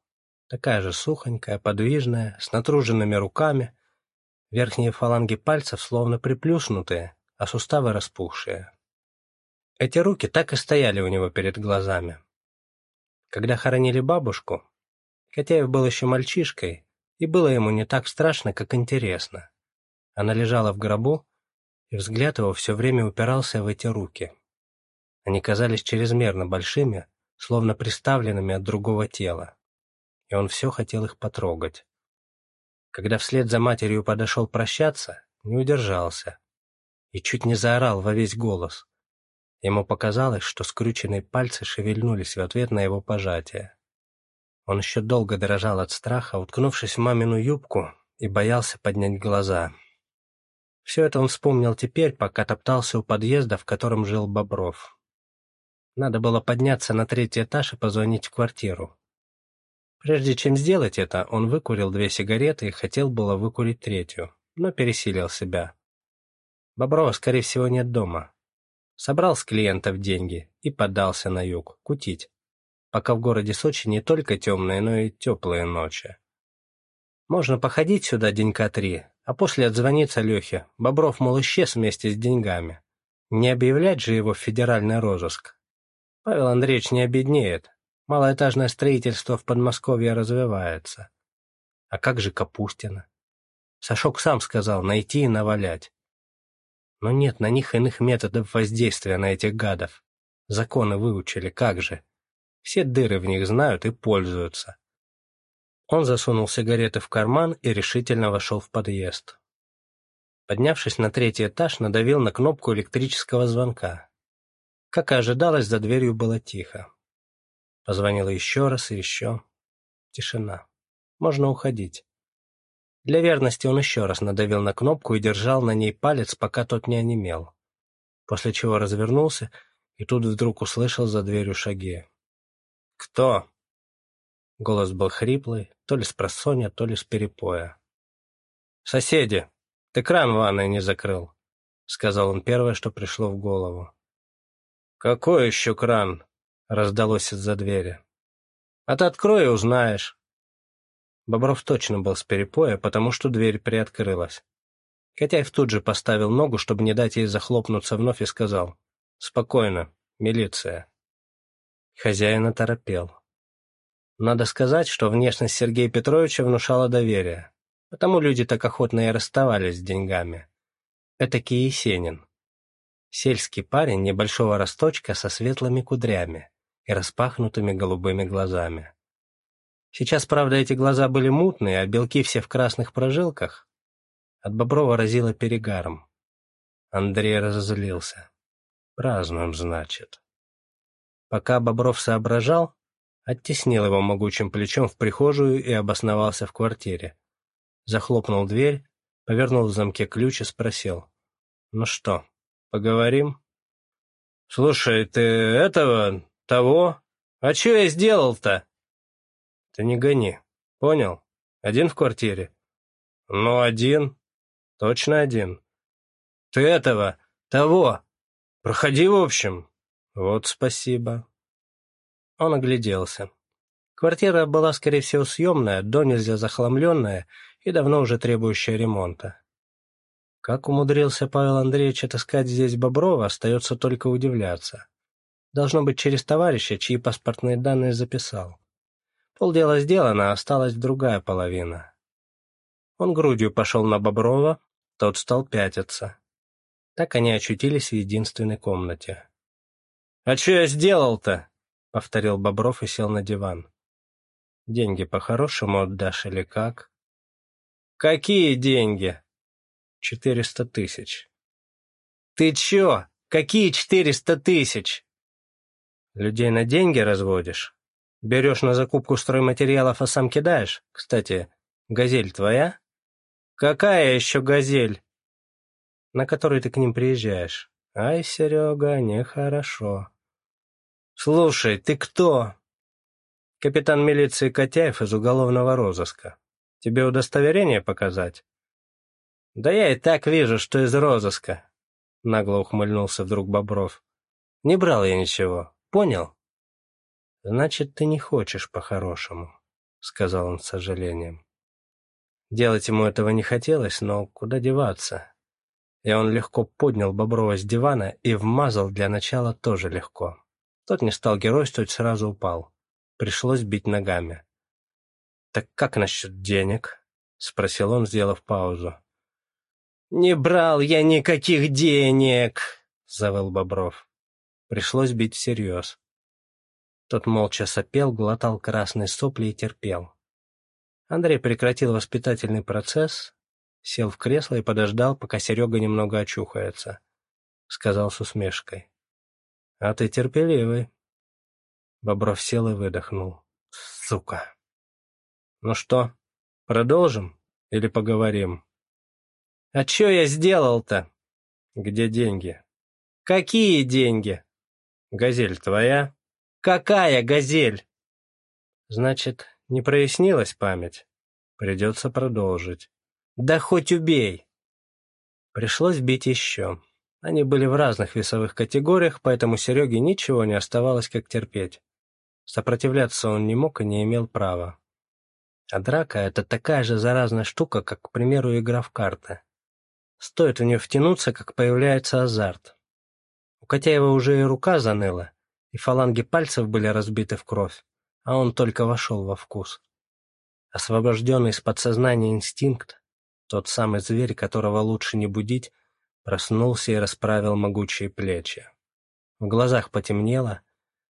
Такая же сухонькая, подвижная, с натруженными руками, верхние фаланги пальцев словно приплюснутые, а суставы распухшие. Эти руки так и стояли у него перед глазами. Когда хоронили бабушку, Котяев был еще мальчишкой, и было ему не так страшно, как интересно. Она лежала в гробу, и взгляд его все время упирался в эти руки. Они казались чрезмерно большими, словно приставленными от другого тела. И он все хотел их потрогать. Когда вслед за матерью подошел прощаться, не удержался. И чуть не заорал во весь голос. Ему показалось, что скрюченные пальцы шевельнулись в ответ на его пожатие. Он еще долго дрожал от страха, уткнувшись в мамину юбку, и боялся поднять глаза. Все это он вспомнил теперь, пока топтался у подъезда, в котором жил Бобров. Надо было подняться на третий этаж и позвонить в квартиру. Прежде чем сделать это, он выкурил две сигареты и хотел было выкурить третью, но пересилил себя. Боброва, скорее всего, нет дома. Собрал с клиентов деньги и подался на юг, кутить, пока в городе Сочи не только темные, но и теплые ночи. Можно походить сюда денька три, а после отзвониться Лехе. Бобров, мол, исчез вместе с деньгами. Не объявлять же его в федеральный розыск. Павел Андреевич не обеднеет. Малоэтажное строительство в Подмосковье развивается. А как же Капустина? Сашок сам сказал найти и навалять. Но нет на них иных методов воздействия на этих гадов. Законы выучили, как же. Все дыры в них знают и пользуются. Он засунул сигареты в карман и решительно вошел в подъезд. Поднявшись на третий этаж, надавил на кнопку электрического звонка. Как и ожидалось, за дверью было тихо. Позвонила еще раз и еще. Тишина. Можно уходить. Для верности он еще раз надавил на кнопку и держал на ней палец, пока тот не онемел. После чего развернулся и тут вдруг услышал за дверью шаги. «Кто?» Голос был хриплый, то ли с просонья, то ли с перепоя. «Соседи, ты кран в ванной не закрыл», — сказал он первое, что пришло в голову. «Какой еще кран?» — раздалось из-за двери. «А ты открой и узнаешь». Бобров точно был с перепоя, потому что дверь приоткрылась. Котяев тут же поставил ногу, чтобы не дать ей захлопнуться вновь, и сказал «Спокойно, милиция». Хозяин оторопел. Надо сказать, что внешность Сергея Петровича внушала доверие, потому люди так охотно и расставались с деньгами. Это Есенин. Сельский парень небольшого росточка со светлыми кудрями и распахнутыми голубыми глазами. Сейчас, правда, эти глаза были мутные, а белки все в красных прожилках. От Боброва разило перегаром. Андрей разозлился. Празднуем, значит. Пока Бобров соображал, оттеснил его могучим плечом в прихожую и обосновался в квартире. Захлопнул дверь, повернул в замке ключ и спросил. «Ну что, поговорим?» «Слушай, ты этого, того? А что я сделал-то?» «Ты не гони, понял? Один в квартире?» «Ну, один. Точно один. Ты этого, того. Проходи, в общем. Вот спасибо. Он огляделся. Квартира была, скорее всего, съемная, до нельзя захламленная и давно уже требующая ремонта. Как умудрился Павел Андреевич отыскать здесь Боброва, остается только удивляться. Должно быть через товарища, чьи паспортные данные записал. Полдела сделано, осталась другая половина. Он грудью пошел на Боброва, тот стал пятиться. Так они очутились в единственной комнате. «А что я сделал-то?» — повторил Бобров и сел на диван. «Деньги по-хорошему отдашь или как?» «Какие деньги?» «Четыреста тысяч». «Ты чё? Какие четыреста тысяч?» «Людей на деньги разводишь? Берешь на закупку стройматериалов, а сам кидаешь? Кстати, газель твоя?» «Какая еще газель?» на который ты к ним приезжаешь. Ай, Серега, нехорошо. Слушай, ты кто? Капитан милиции Котяев из уголовного розыска. Тебе удостоверение показать? Да я и так вижу, что из розыска. Нагло ухмыльнулся вдруг Бобров. Не брал я ничего, понял? Значит, ты не хочешь по-хорошему, сказал он с сожалением. Делать ему этого не хотелось, но куда деваться? И он легко поднял Боброва с дивана и вмазал для начала тоже легко. Тот не стал геройствовать, сразу упал. Пришлось бить ногами. «Так как насчет денег?» — спросил он, сделав паузу. «Не брал я никаких денег!» — завыл Бобров. Пришлось бить всерьез. Тот молча сопел, глотал красные сопли и терпел. Андрей прекратил воспитательный процесс, Сел в кресло и подождал, пока Серега немного очухается. Сказал с усмешкой. «А ты терпеливый». Бобров сел и выдохнул. «Сука!» «Ну что, продолжим или поговорим?» «А что я сделал-то?» «Где деньги?» «Какие деньги?» «Газель твоя?» «Какая газель?» «Значит, не прояснилась память? Придется продолжить. Да хоть убей! Пришлось бить еще. Они были в разных весовых категориях, поэтому Сереге ничего не оставалось, как терпеть. Сопротивляться он не мог и не имел права. А драка — это такая же заразная штука, как, к примеру, игра в карты. Стоит в нее втянуться, как появляется азарт. У Котяева уже и рука заныла, и фаланги пальцев были разбиты в кровь, а он только вошел во вкус. Освобожденный из подсознания инстинкт тот самый зверь, которого лучше не будить, проснулся и расправил могучие плечи. В глазах потемнело,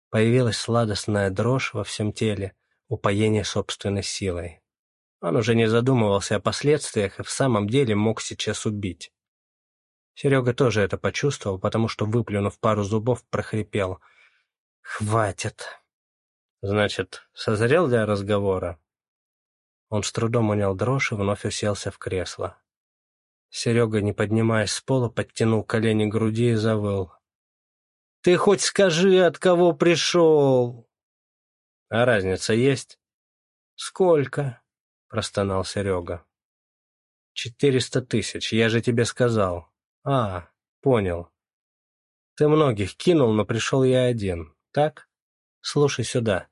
появилась сладостная дрожь во всем теле, упоение собственной силой. Он уже не задумывался о последствиях и в самом деле мог сейчас убить. Серега тоже это почувствовал, потому что, выплюнув пару зубов, прохрипел. «Хватит!» «Значит, созрел для разговора?» Он с трудом унял дрожь и вновь уселся в кресло. Серега, не поднимаясь с пола, подтянул колени к груди и завыл. «Ты хоть скажи, от кого пришел?» «А разница есть?» «Сколько?» — простонал Серега. «Четыреста тысяч, я же тебе сказал». «А, понял. Ты многих кинул, но пришел я один, так? Слушай сюда.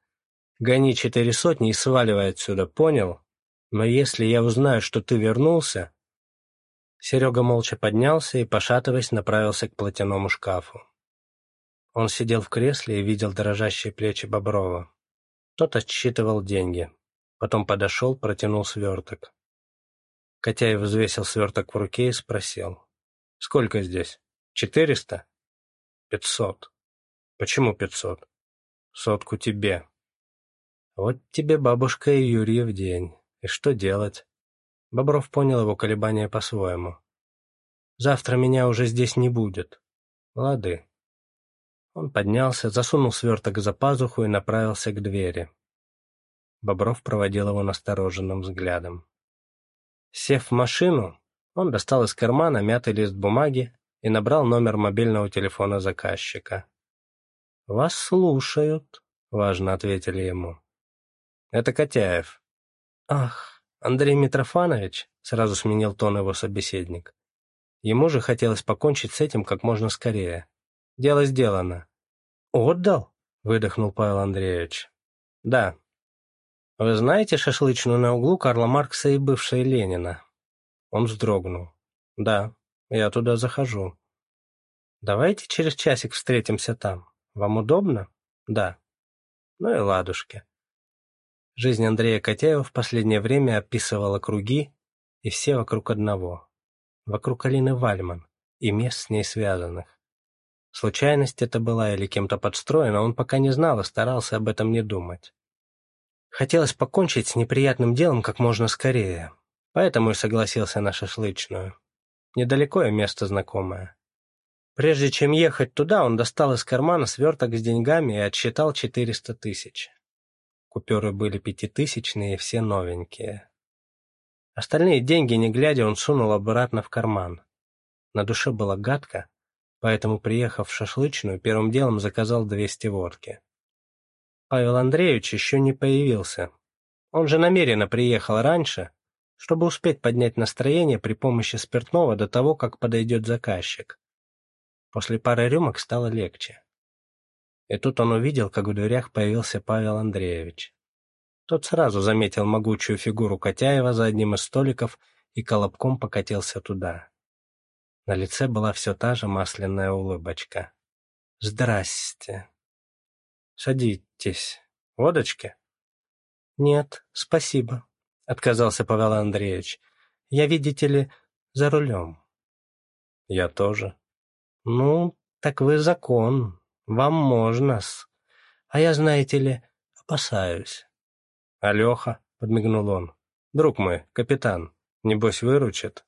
Гони четыре сотни и сваливай отсюда, понял? Но если я узнаю, что ты вернулся...» Серега молча поднялся и, пошатываясь, направился к платяному шкафу. Он сидел в кресле и видел дрожащие плечи Боброва. Тот отсчитывал деньги. Потом подошел, протянул сверток. Котяев взвесил сверток в руке и спросил. «Сколько здесь? Четыреста?» «Пятьсот». «Почему пятьсот?» «Сотку тебе». Вот тебе бабушка и Юрьев день. И что делать? Бобров понял его колебания по-своему. Завтра меня уже здесь не будет. Лады. Он поднялся, засунул сверток за пазуху и направился к двери. Бобров проводил его настороженным взглядом. Сев в машину, он достал из кармана мятый лист бумаги и набрал номер мобильного телефона заказчика. «Вас слушают», — важно ответили ему. «Это Котяев». «Ах, Андрей Митрофанович», — сразу сменил тон его собеседник. Ему же хотелось покончить с этим как можно скорее. Дело сделано. «Отдал?» — выдохнул Павел Андреевич. «Да». «Вы знаете шашлычную на углу Карла Маркса и бывшей Ленина?» Он вздрогнул. «Да, я туда захожу». «Давайте через часик встретимся там. Вам удобно?» «Да». «Ну и ладушки». Жизнь Андрея Котяева в последнее время описывала круги, и все вокруг одного. Вокруг Алины Вальман и мест с ней связанных. Случайность это была или кем-то подстроена, он пока не знал и старался об этом не думать. Хотелось покончить с неприятным делом как можно скорее, поэтому и согласился на шашлычную. Недалеко и место знакомое. Прежде чем ехать туда, он достал из кармана сверток с деньгами и отсчитал 400 тысяч. Купюры были пятитысячные, все новенькие. Остальные деньги, не глядя, он сунул обратно в карман. На душе было гадко, поэтому, приехав в шашлычную, первым делом заказал 200 водки. Павел Андреевич еще не появился. Он же намеренно приехал раньше, чтобы успеть поднять настроение при помощи спиртного до того, как подойдет заказчик. После пары рюмок стало легче. И тут он увидел, как в дверях появился Павел Андреевич. Тот сразу заметил могучую фигуру Котяева за одним из столиков и колобком покатился туда. На лице была все та же масляная улыбочка. «Здрасте». «Садитесь. Водочки?» «Нет, спасибо», — отказался Павел Андреевич. «Я, видите ли, за рулем». «Я тоже». «Ну, так вы закон. Вам можно-с. А я, знаете ли, опасаюсь». «Алеха», — подмигнул он. «Друг мой, капитан, небось выручит».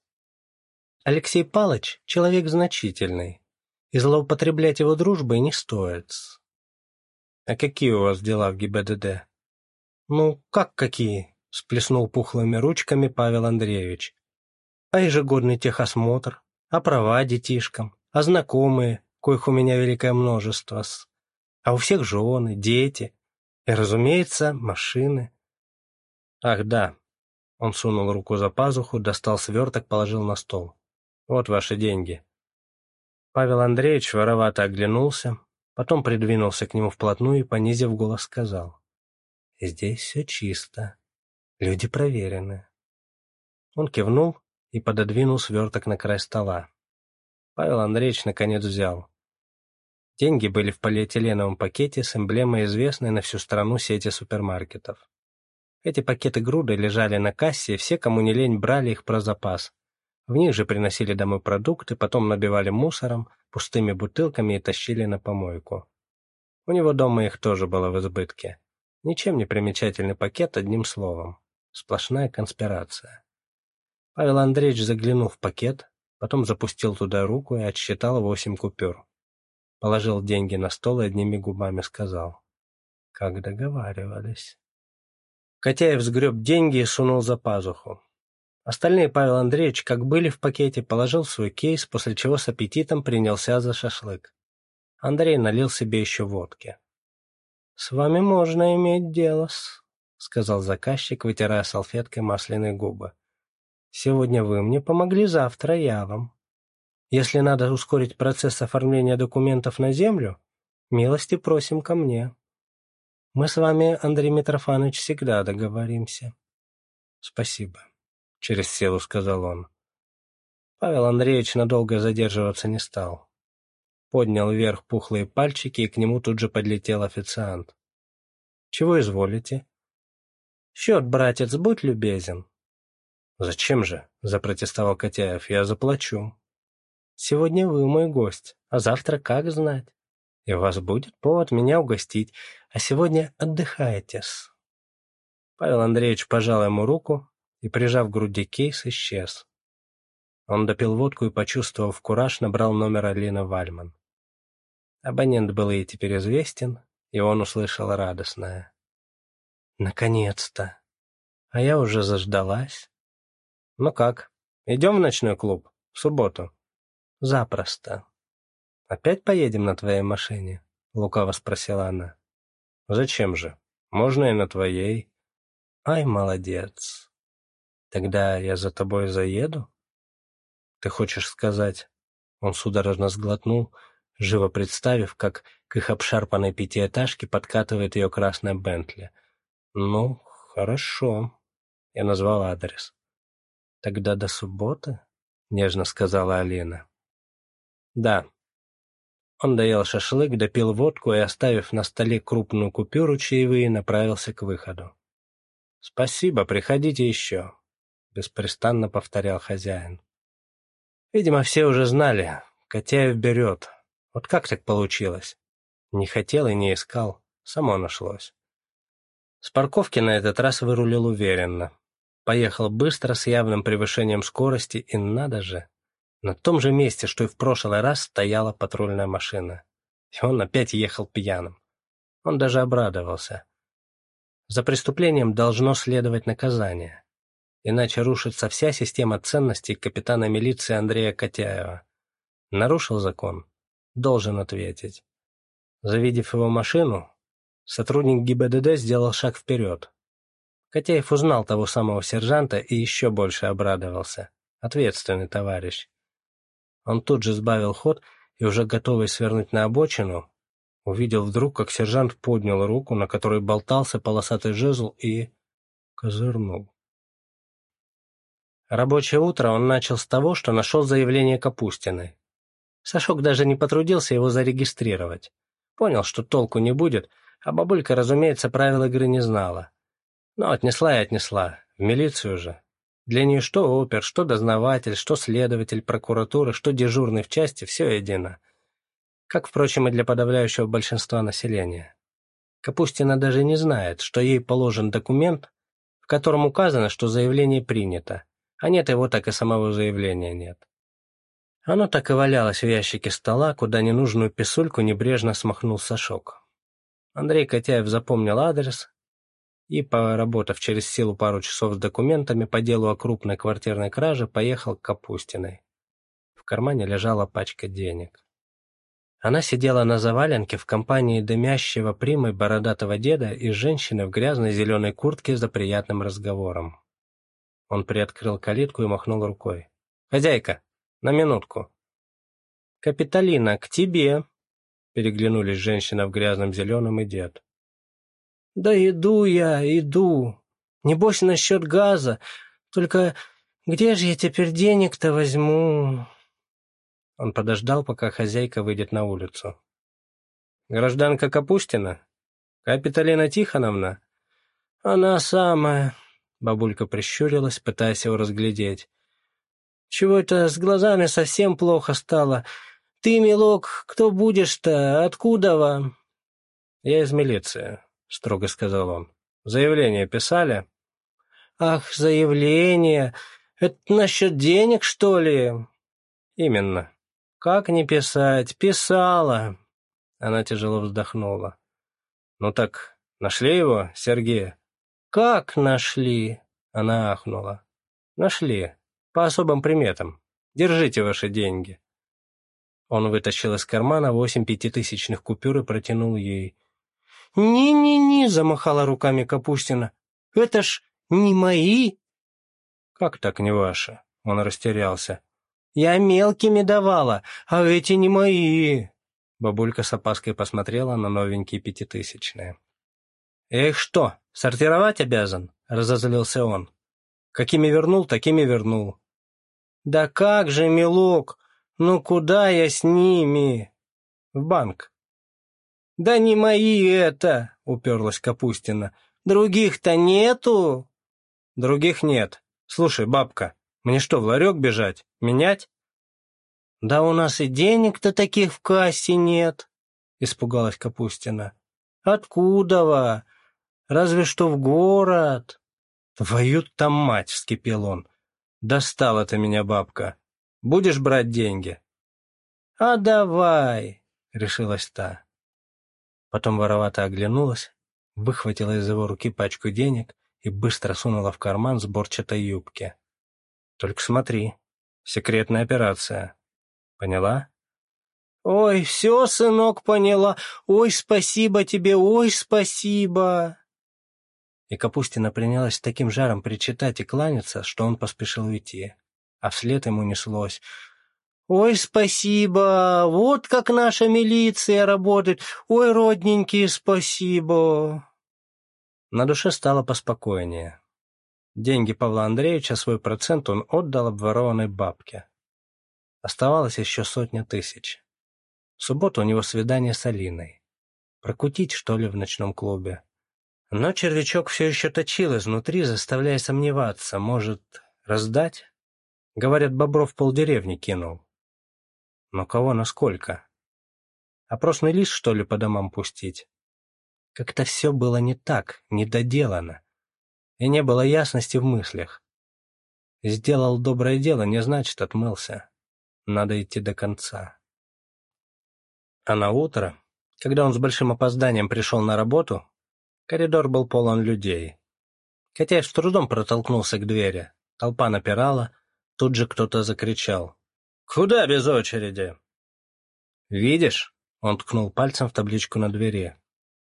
Алексей Палыч — человек значительный, и злоупотреблять его дружбой не стоит. А какие у вас дела в ГИБДД? Ну, как какие? — сплеснул пухлыми ручками Павел Андреевич. А ежегодный техосмотр, а права детишкам, а знакомые, коих у меня великое множество, а у всех жены, дети и, разумеется, машины. Ах да, он сунул руку за пазуху, достал сверток, положил на стол. Вот ваши деньги». Павел Андреевич воровато оглянулся, потом придвинулся к нему вплотную и, понизив голос, сказал. «Здесь все чисто. Люди проверены». Он кивнул и пододвинул сверток на край стола. Павел Андреевич наконец взял. Деньги были в полиэтиленовом пакете с эмблемой известной на всю страну сети супермаркетов. Эти пакеты груды лежали на кассе, и все, кому не лень, брали их про запас, в них же приносили домой продукты, потом набивали мусором, пустыми бутылками и тащили на помойку. У него дома их тоже было в избытке. Ничем не примечательный пакет, одним словом. Сплошная конспирация. Павел Андреевич заглянул в пакет, потом запустил туда руку и отсчитал восемь купюр. Положил деньги на стол и одними губами сказал. Как договаривались. Котяев сгреб деньги и сунул за пазуху. Остальные Павел Андреевич, как были в пакете, положил свой кейс, после чего с аппетитом принялся за шашлык. Андрей налил себе еще водки. «С вами можно иметь дело-с», — сказал заказчик, вытирая салфеткой масляные губы. «Сегодня вы мне помогли, завтра я вам. Если надо ускорить процесс оформления документов на землю, милости просим ко мне. Мы с вами, Андрей Митрофанович, всегда договоримся». «Спасибо» через силу сказал он. Павел Андреевич надолго задерживаться не стал. Поднял вверх пухлые пальчики, и к нему тут же подлетел официант. «Чего изволите?» «Счет, братец, будь любезен». «Зачем же?» — запротестовал Котяев. «Я заплачу». «Сегодня вы мой гость, а завтра как знать? И у вас будет повод меня угостить, а сегодня отдыхайте-с». Павел Андреевич пожал ему руку и, прижав к груди кейс, исчез. Он допил водку и, почувствовав кураж, набрал номер Алины Вальман. Абонент был ей теперь известен, и он услышал радостное. «Наконец-то! А я уже заждалась. Ну как, идем в ночной клуб? В субботу?» «Запросто. Опять поедем на твоей машине?» — лукаво спросила она. «Зачем же? Можно и на твоей». «Ай, молодец. Тогда я за тобой заеду?» «Ты хочешь сказать...» Он судорожно сглотнул, живо представив, как к их обшарпанной пятиэтажке подкатывает ее красная Бентли. «Ну, хорошо». Я назвал адрес. «Тогда до субботы?» — нежно сказала Алина. «Да». Он доел шашлык, допил водку и, оставив на столе крупную купюру чаевые, направился к выходу. «Спасибо, приходите еще», — беспрестанно повторял хозяин. Видимо, все уже знали, Котяев берет, вот как так получилось? Не хотел и не искал, само нашлось. С парковки на этот раз вырулил уверенно. Поехал быстро, с явным превышением скорости, и надо же. На том же месте, что и в прошлый раз, стояла патрульная машина. И он опять ехал пьяным. Он даже обрадовался. За преступлением должно следовать наказание. Иначе рушится вся система ценностей капитана милиции Андрея Котяева. Нарушил закон должен ответить. Завидев его машину, сотрудник ГИБДД сделал шаг вперед. Котяев узнал того самого сержанта и еще больше обрадовался. Ответственный товарищ. Он тут же сбавил ход и, уже готовый свернуть на обочину, увидел вдруг, как сержант поднял руку, на которой болтался полосатый жезл, и козырнул. Рабочее утро он начал с того, что нашел заявление Капустиной. Сашок даже не потрудился его зарегистрировать. Понял, что толку не будет, а бабулька, разумеется, правил игры не знала. Но отнесла и отнесла, в милицию же. Для нее что опер, что дознаватель, что следователь прокуратуры, что дежурный в части, все едино. Как, впрочем, и для подавляющего большинства населения. Капустина даже не знает, что ей положен документ, в котором указано, что заявление принято, а нет его, так и самого заявления нет. Оно так и валялось в ящике стола, куда ненужную писульку небрежно смахнул Сашок. Андрей Котяев запомнил адрес и, поработав через силу пару часов с документами по делу о крупной квартирной краже, поехал к Капустиной. В кармане лежала пачка денег. Она сидела на заваленке в компании дымящего примой бородатого деда и женщины в грязной зеленой куртке за приятным разговором. Он приоткрыл калитку и махнул рукой. «Хозяйка, на минутку. «Капитолина, к тебе!» Переглянулись женщина в грязном зеленом и дед. «Да иду я, иду. Небось насчет газа. Только где же я теперь денег-то возьму?» Он подождал, пока хозяйка выйдет на улицу. «Гражданка Капустина? Капитолина Тихоновна?» «Она самая», — бабулька прищурилась, пытаясь его разглядеть. Чего-то с глазами совсем плохо стало. Ты, милок, кто будешь-то? Откуда вам?» «Я из милиции», — строго сказал он. «Заявление писали?» «Ах, заявление! Это насчет денег, что ли?» «Именно. Как не писать? Писала!» Она тяжело вздохнула. «Ну так, нашли его, Сергей?» «Как нашли?» Она ахнула. «Нашли. По особым приметам. Держите ваши деньги». Он вытащил из кармана восемь пятитысячных купюр и протянул ей. «Не-не-не», — замахала руками Капустина. «Это ж не мои». «Как так не ваши?» — он растерялся. «Я мелкими давала, а эти не мои». Бабулька с опаской посмотрела на новенькие пятитысячные. «Я их что, сортировать обязан?» — разозлился он. «Какими вернул, такими вернул. «Да как же, милок, ну куда я с ними?» «В банк». «Да не мои это!» — уперлась Капустина. «Других-то нету?» «Других нет. Слушай, бабка, мне что, в ларек бежать? Менять?» «Да у нас и денег-то таких в кассе нет», — испугалась Капустина. «Откуда? Разве что в город. Твою там мать, вскипел он. Достала ты меня, бабка. Будешь брать деньги? А давай, решилась та. Потом воровато оглянулась, выхватила из его руки пачку денег и быстро сунула в карман сборчатой юбки. Только смотри, секретная операция. Поняла? «Ой, все, сынок, поняла. Ой, спасибо тебе, ой, спасибо!» И Капустина принялась таким жаром причитать и кланяться, что он поспешил уйти. А вслед ему неслось. «Ой, спасибо! Вот как наша милиция работает! Ой, родненькие, спасибо!» На душе стало поспокойнее. Деньги Павла Андреевича, свой процент он отдал обворованной бабке. Оставалось еще сотня тысяч. В субботу у него свидание с Алиной. Прокутить, что ли, в ночном клубе. Но червячок все еще точил изнутри, заставляя сомневаться. Может, раздать? Говорят, Бобров полдеревни кинул. Но кого насколько? Опросный лист, что ли, по домам пустить? Как-то все было не так, недоделано. И не было ясности в мыслях. Сделал доброе дело, не значит отмылся. Надо идти до конца. А на утро, когда он с большим опозданием пришел на работу, коридор был полон людей. Котяев с трудом протолкнулся к двери. Толпа напирала, тут же кто-то закричал. «Куда без очереди?» «Видишь?» — он ткнул пальцем в табличку на двери.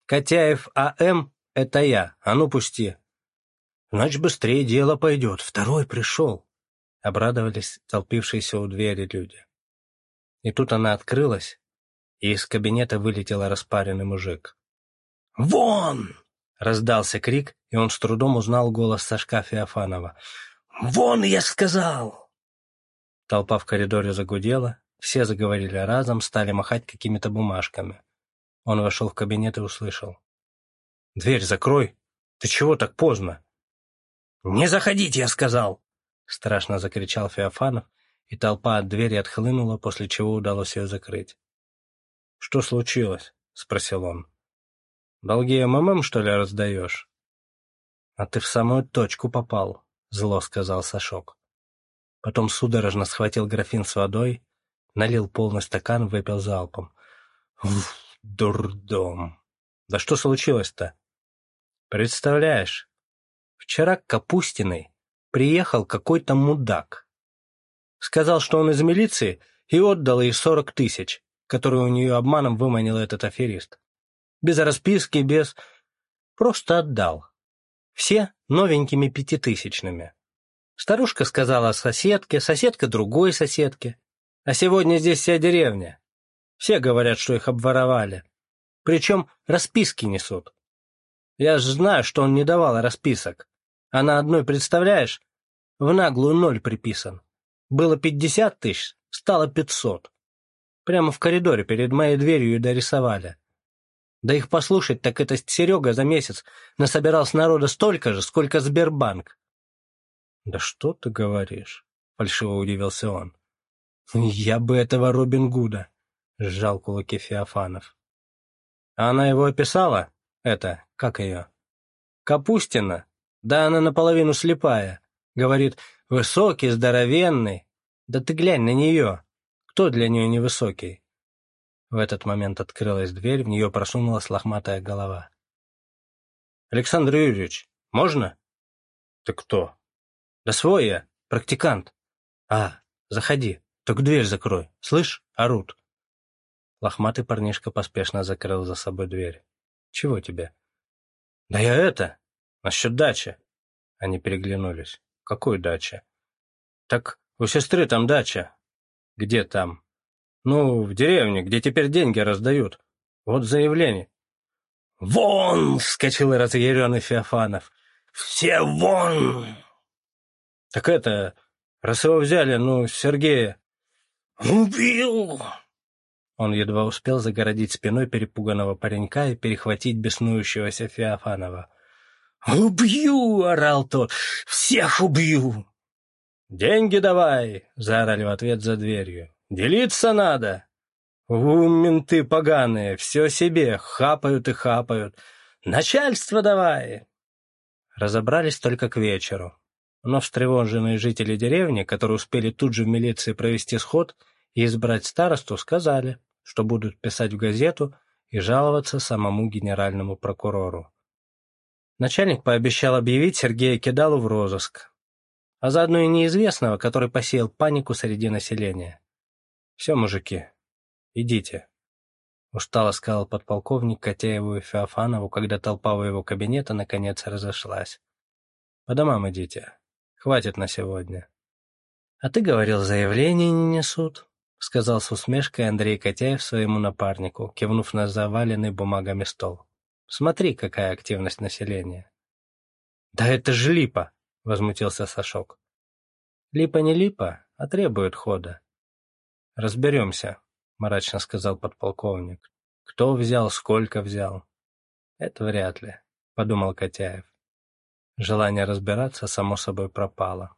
«Котяев А.М. — это я, а ну пусти!» «Значит, быстрее дело пойдет, второй пришел!» — обрадовались толпившиеся у двери люди. И тут она открылась, и из кабинета вылетел распаренный мужик. «Вон!» — раздался крик, и он с трудом узнал голос Сашка Феофанова. «Вон, я сказал!» Толпа в коридоре загудела, все заговорили разом, стали махать какими-то бумажками. Он вошел в кабинет и услышал. «Дверь закрой! Ты чего так поздно?» «Не заходите, я сказал!» Страшно закричал Феофанов, и толпа от двери отхлынула, после чего удалось ее закрыть. «Что случилось?» — спросил он. «Долги МММ, что ли, раздаешь?» «А ты в самую точку попал», — зло сказал Сашок. Потом судорожно схватил графин с водой, налил полный стакан, выпил залпом. «Уф, дурдом! Да что случилось-то?» «Представляешь, вчера к Капустиной приехал какой-то мудак. Сказал, что он из милиции, и отдал ей сорок тысяч которую у нее обманом выманил этот аферист. Без расписки, без... Просто отдал. Все новенькими пятитысячными. Старушка сказала соседке, соседка другой соседке. А сегодня здесь вся деревня. Все говорят, что их обворовали. Причем расписки несут. Я же знаю, что он не давал расписок. А на одной, представляешь, в наглую ноль приписан. Было пятьдесят тысяч, стало пятьсот. Прямо в коридоре перед моей дверью и дорисовали. Да их послушать, так это Серега за месяц насобирал с народа столько же, сколько Сбербанк. — Да что ты говоришь? — фальшиво удивился он. — Я бы этого Робин Гуда, — сжал кулаки Феофанов. — А она его описала? Это, как ее? Капустина? Да она наполовину слепая. Говорит, высокий, здоровенный. Да ты глянь на нее. Кто для нее невысокий? В этот момент открылась дверь, в нее просунулась лохматая голова. «Александр Юрьевич, можно?» «Ты кто?» «Да свой я, практикант». «А, заходи, только дверь закрой. Слышь, орут». Лохматый парнишка поспешно закрыл за собой дверь. «Чего тебе?» «Да я это, насчет дачи». Они переглянулись. «Какой дача?» «Так у сестры там дача, «Где там?» «Ну, в деревне, где теперь деньги раздают. Вот заявление». «Вон!» — вскочил разъяренный Феофанов. «Все вон!» «Так это, раз его взяли, ну, Сергея...» «Убил!» Он едва успел загородить спиной перепуганного паренька и перехватить беснующегося Феофанова. «Убью!» — орал тот. «Всех убью!» «Деньги давай!» — заорали в ответ за дверью. «Делиться надо!» «У, менты поганые, все себе, хапают и хапают. «Начальство давай!» Разобрались только к вечеру. Но встревоженные жители деревни, которые успели тут же в милиции провести сход и избрать старосту, сказали, что будут писать в газету и жаловаться самому генеральному прокурору. Начальник пообещал объявить Сергея Кидалу в розыск, а заодно и неизвестного, который посеял панику среди населения. «Все, мужики, идите», — устало сказал подполковник Котяеву и Феофанову, когда толпа у его кабинета наконец разошлась. «По домам идите. Хватит на сегодня». «А ты говорил, заявления не несут», — сказал с усмешкой Андрей Котяев своему напарнику, кивнув на заваленный бумагами стол. Смотри, какая активность населения. Да это же липа, возмутился Сашок. Липа не липа, а требует хода. Разберемся, мрачно сказал подполковник. Кто взял, сколько взял? Это вряд ли, подумал Котяев. Желание разбираться само собой пропало.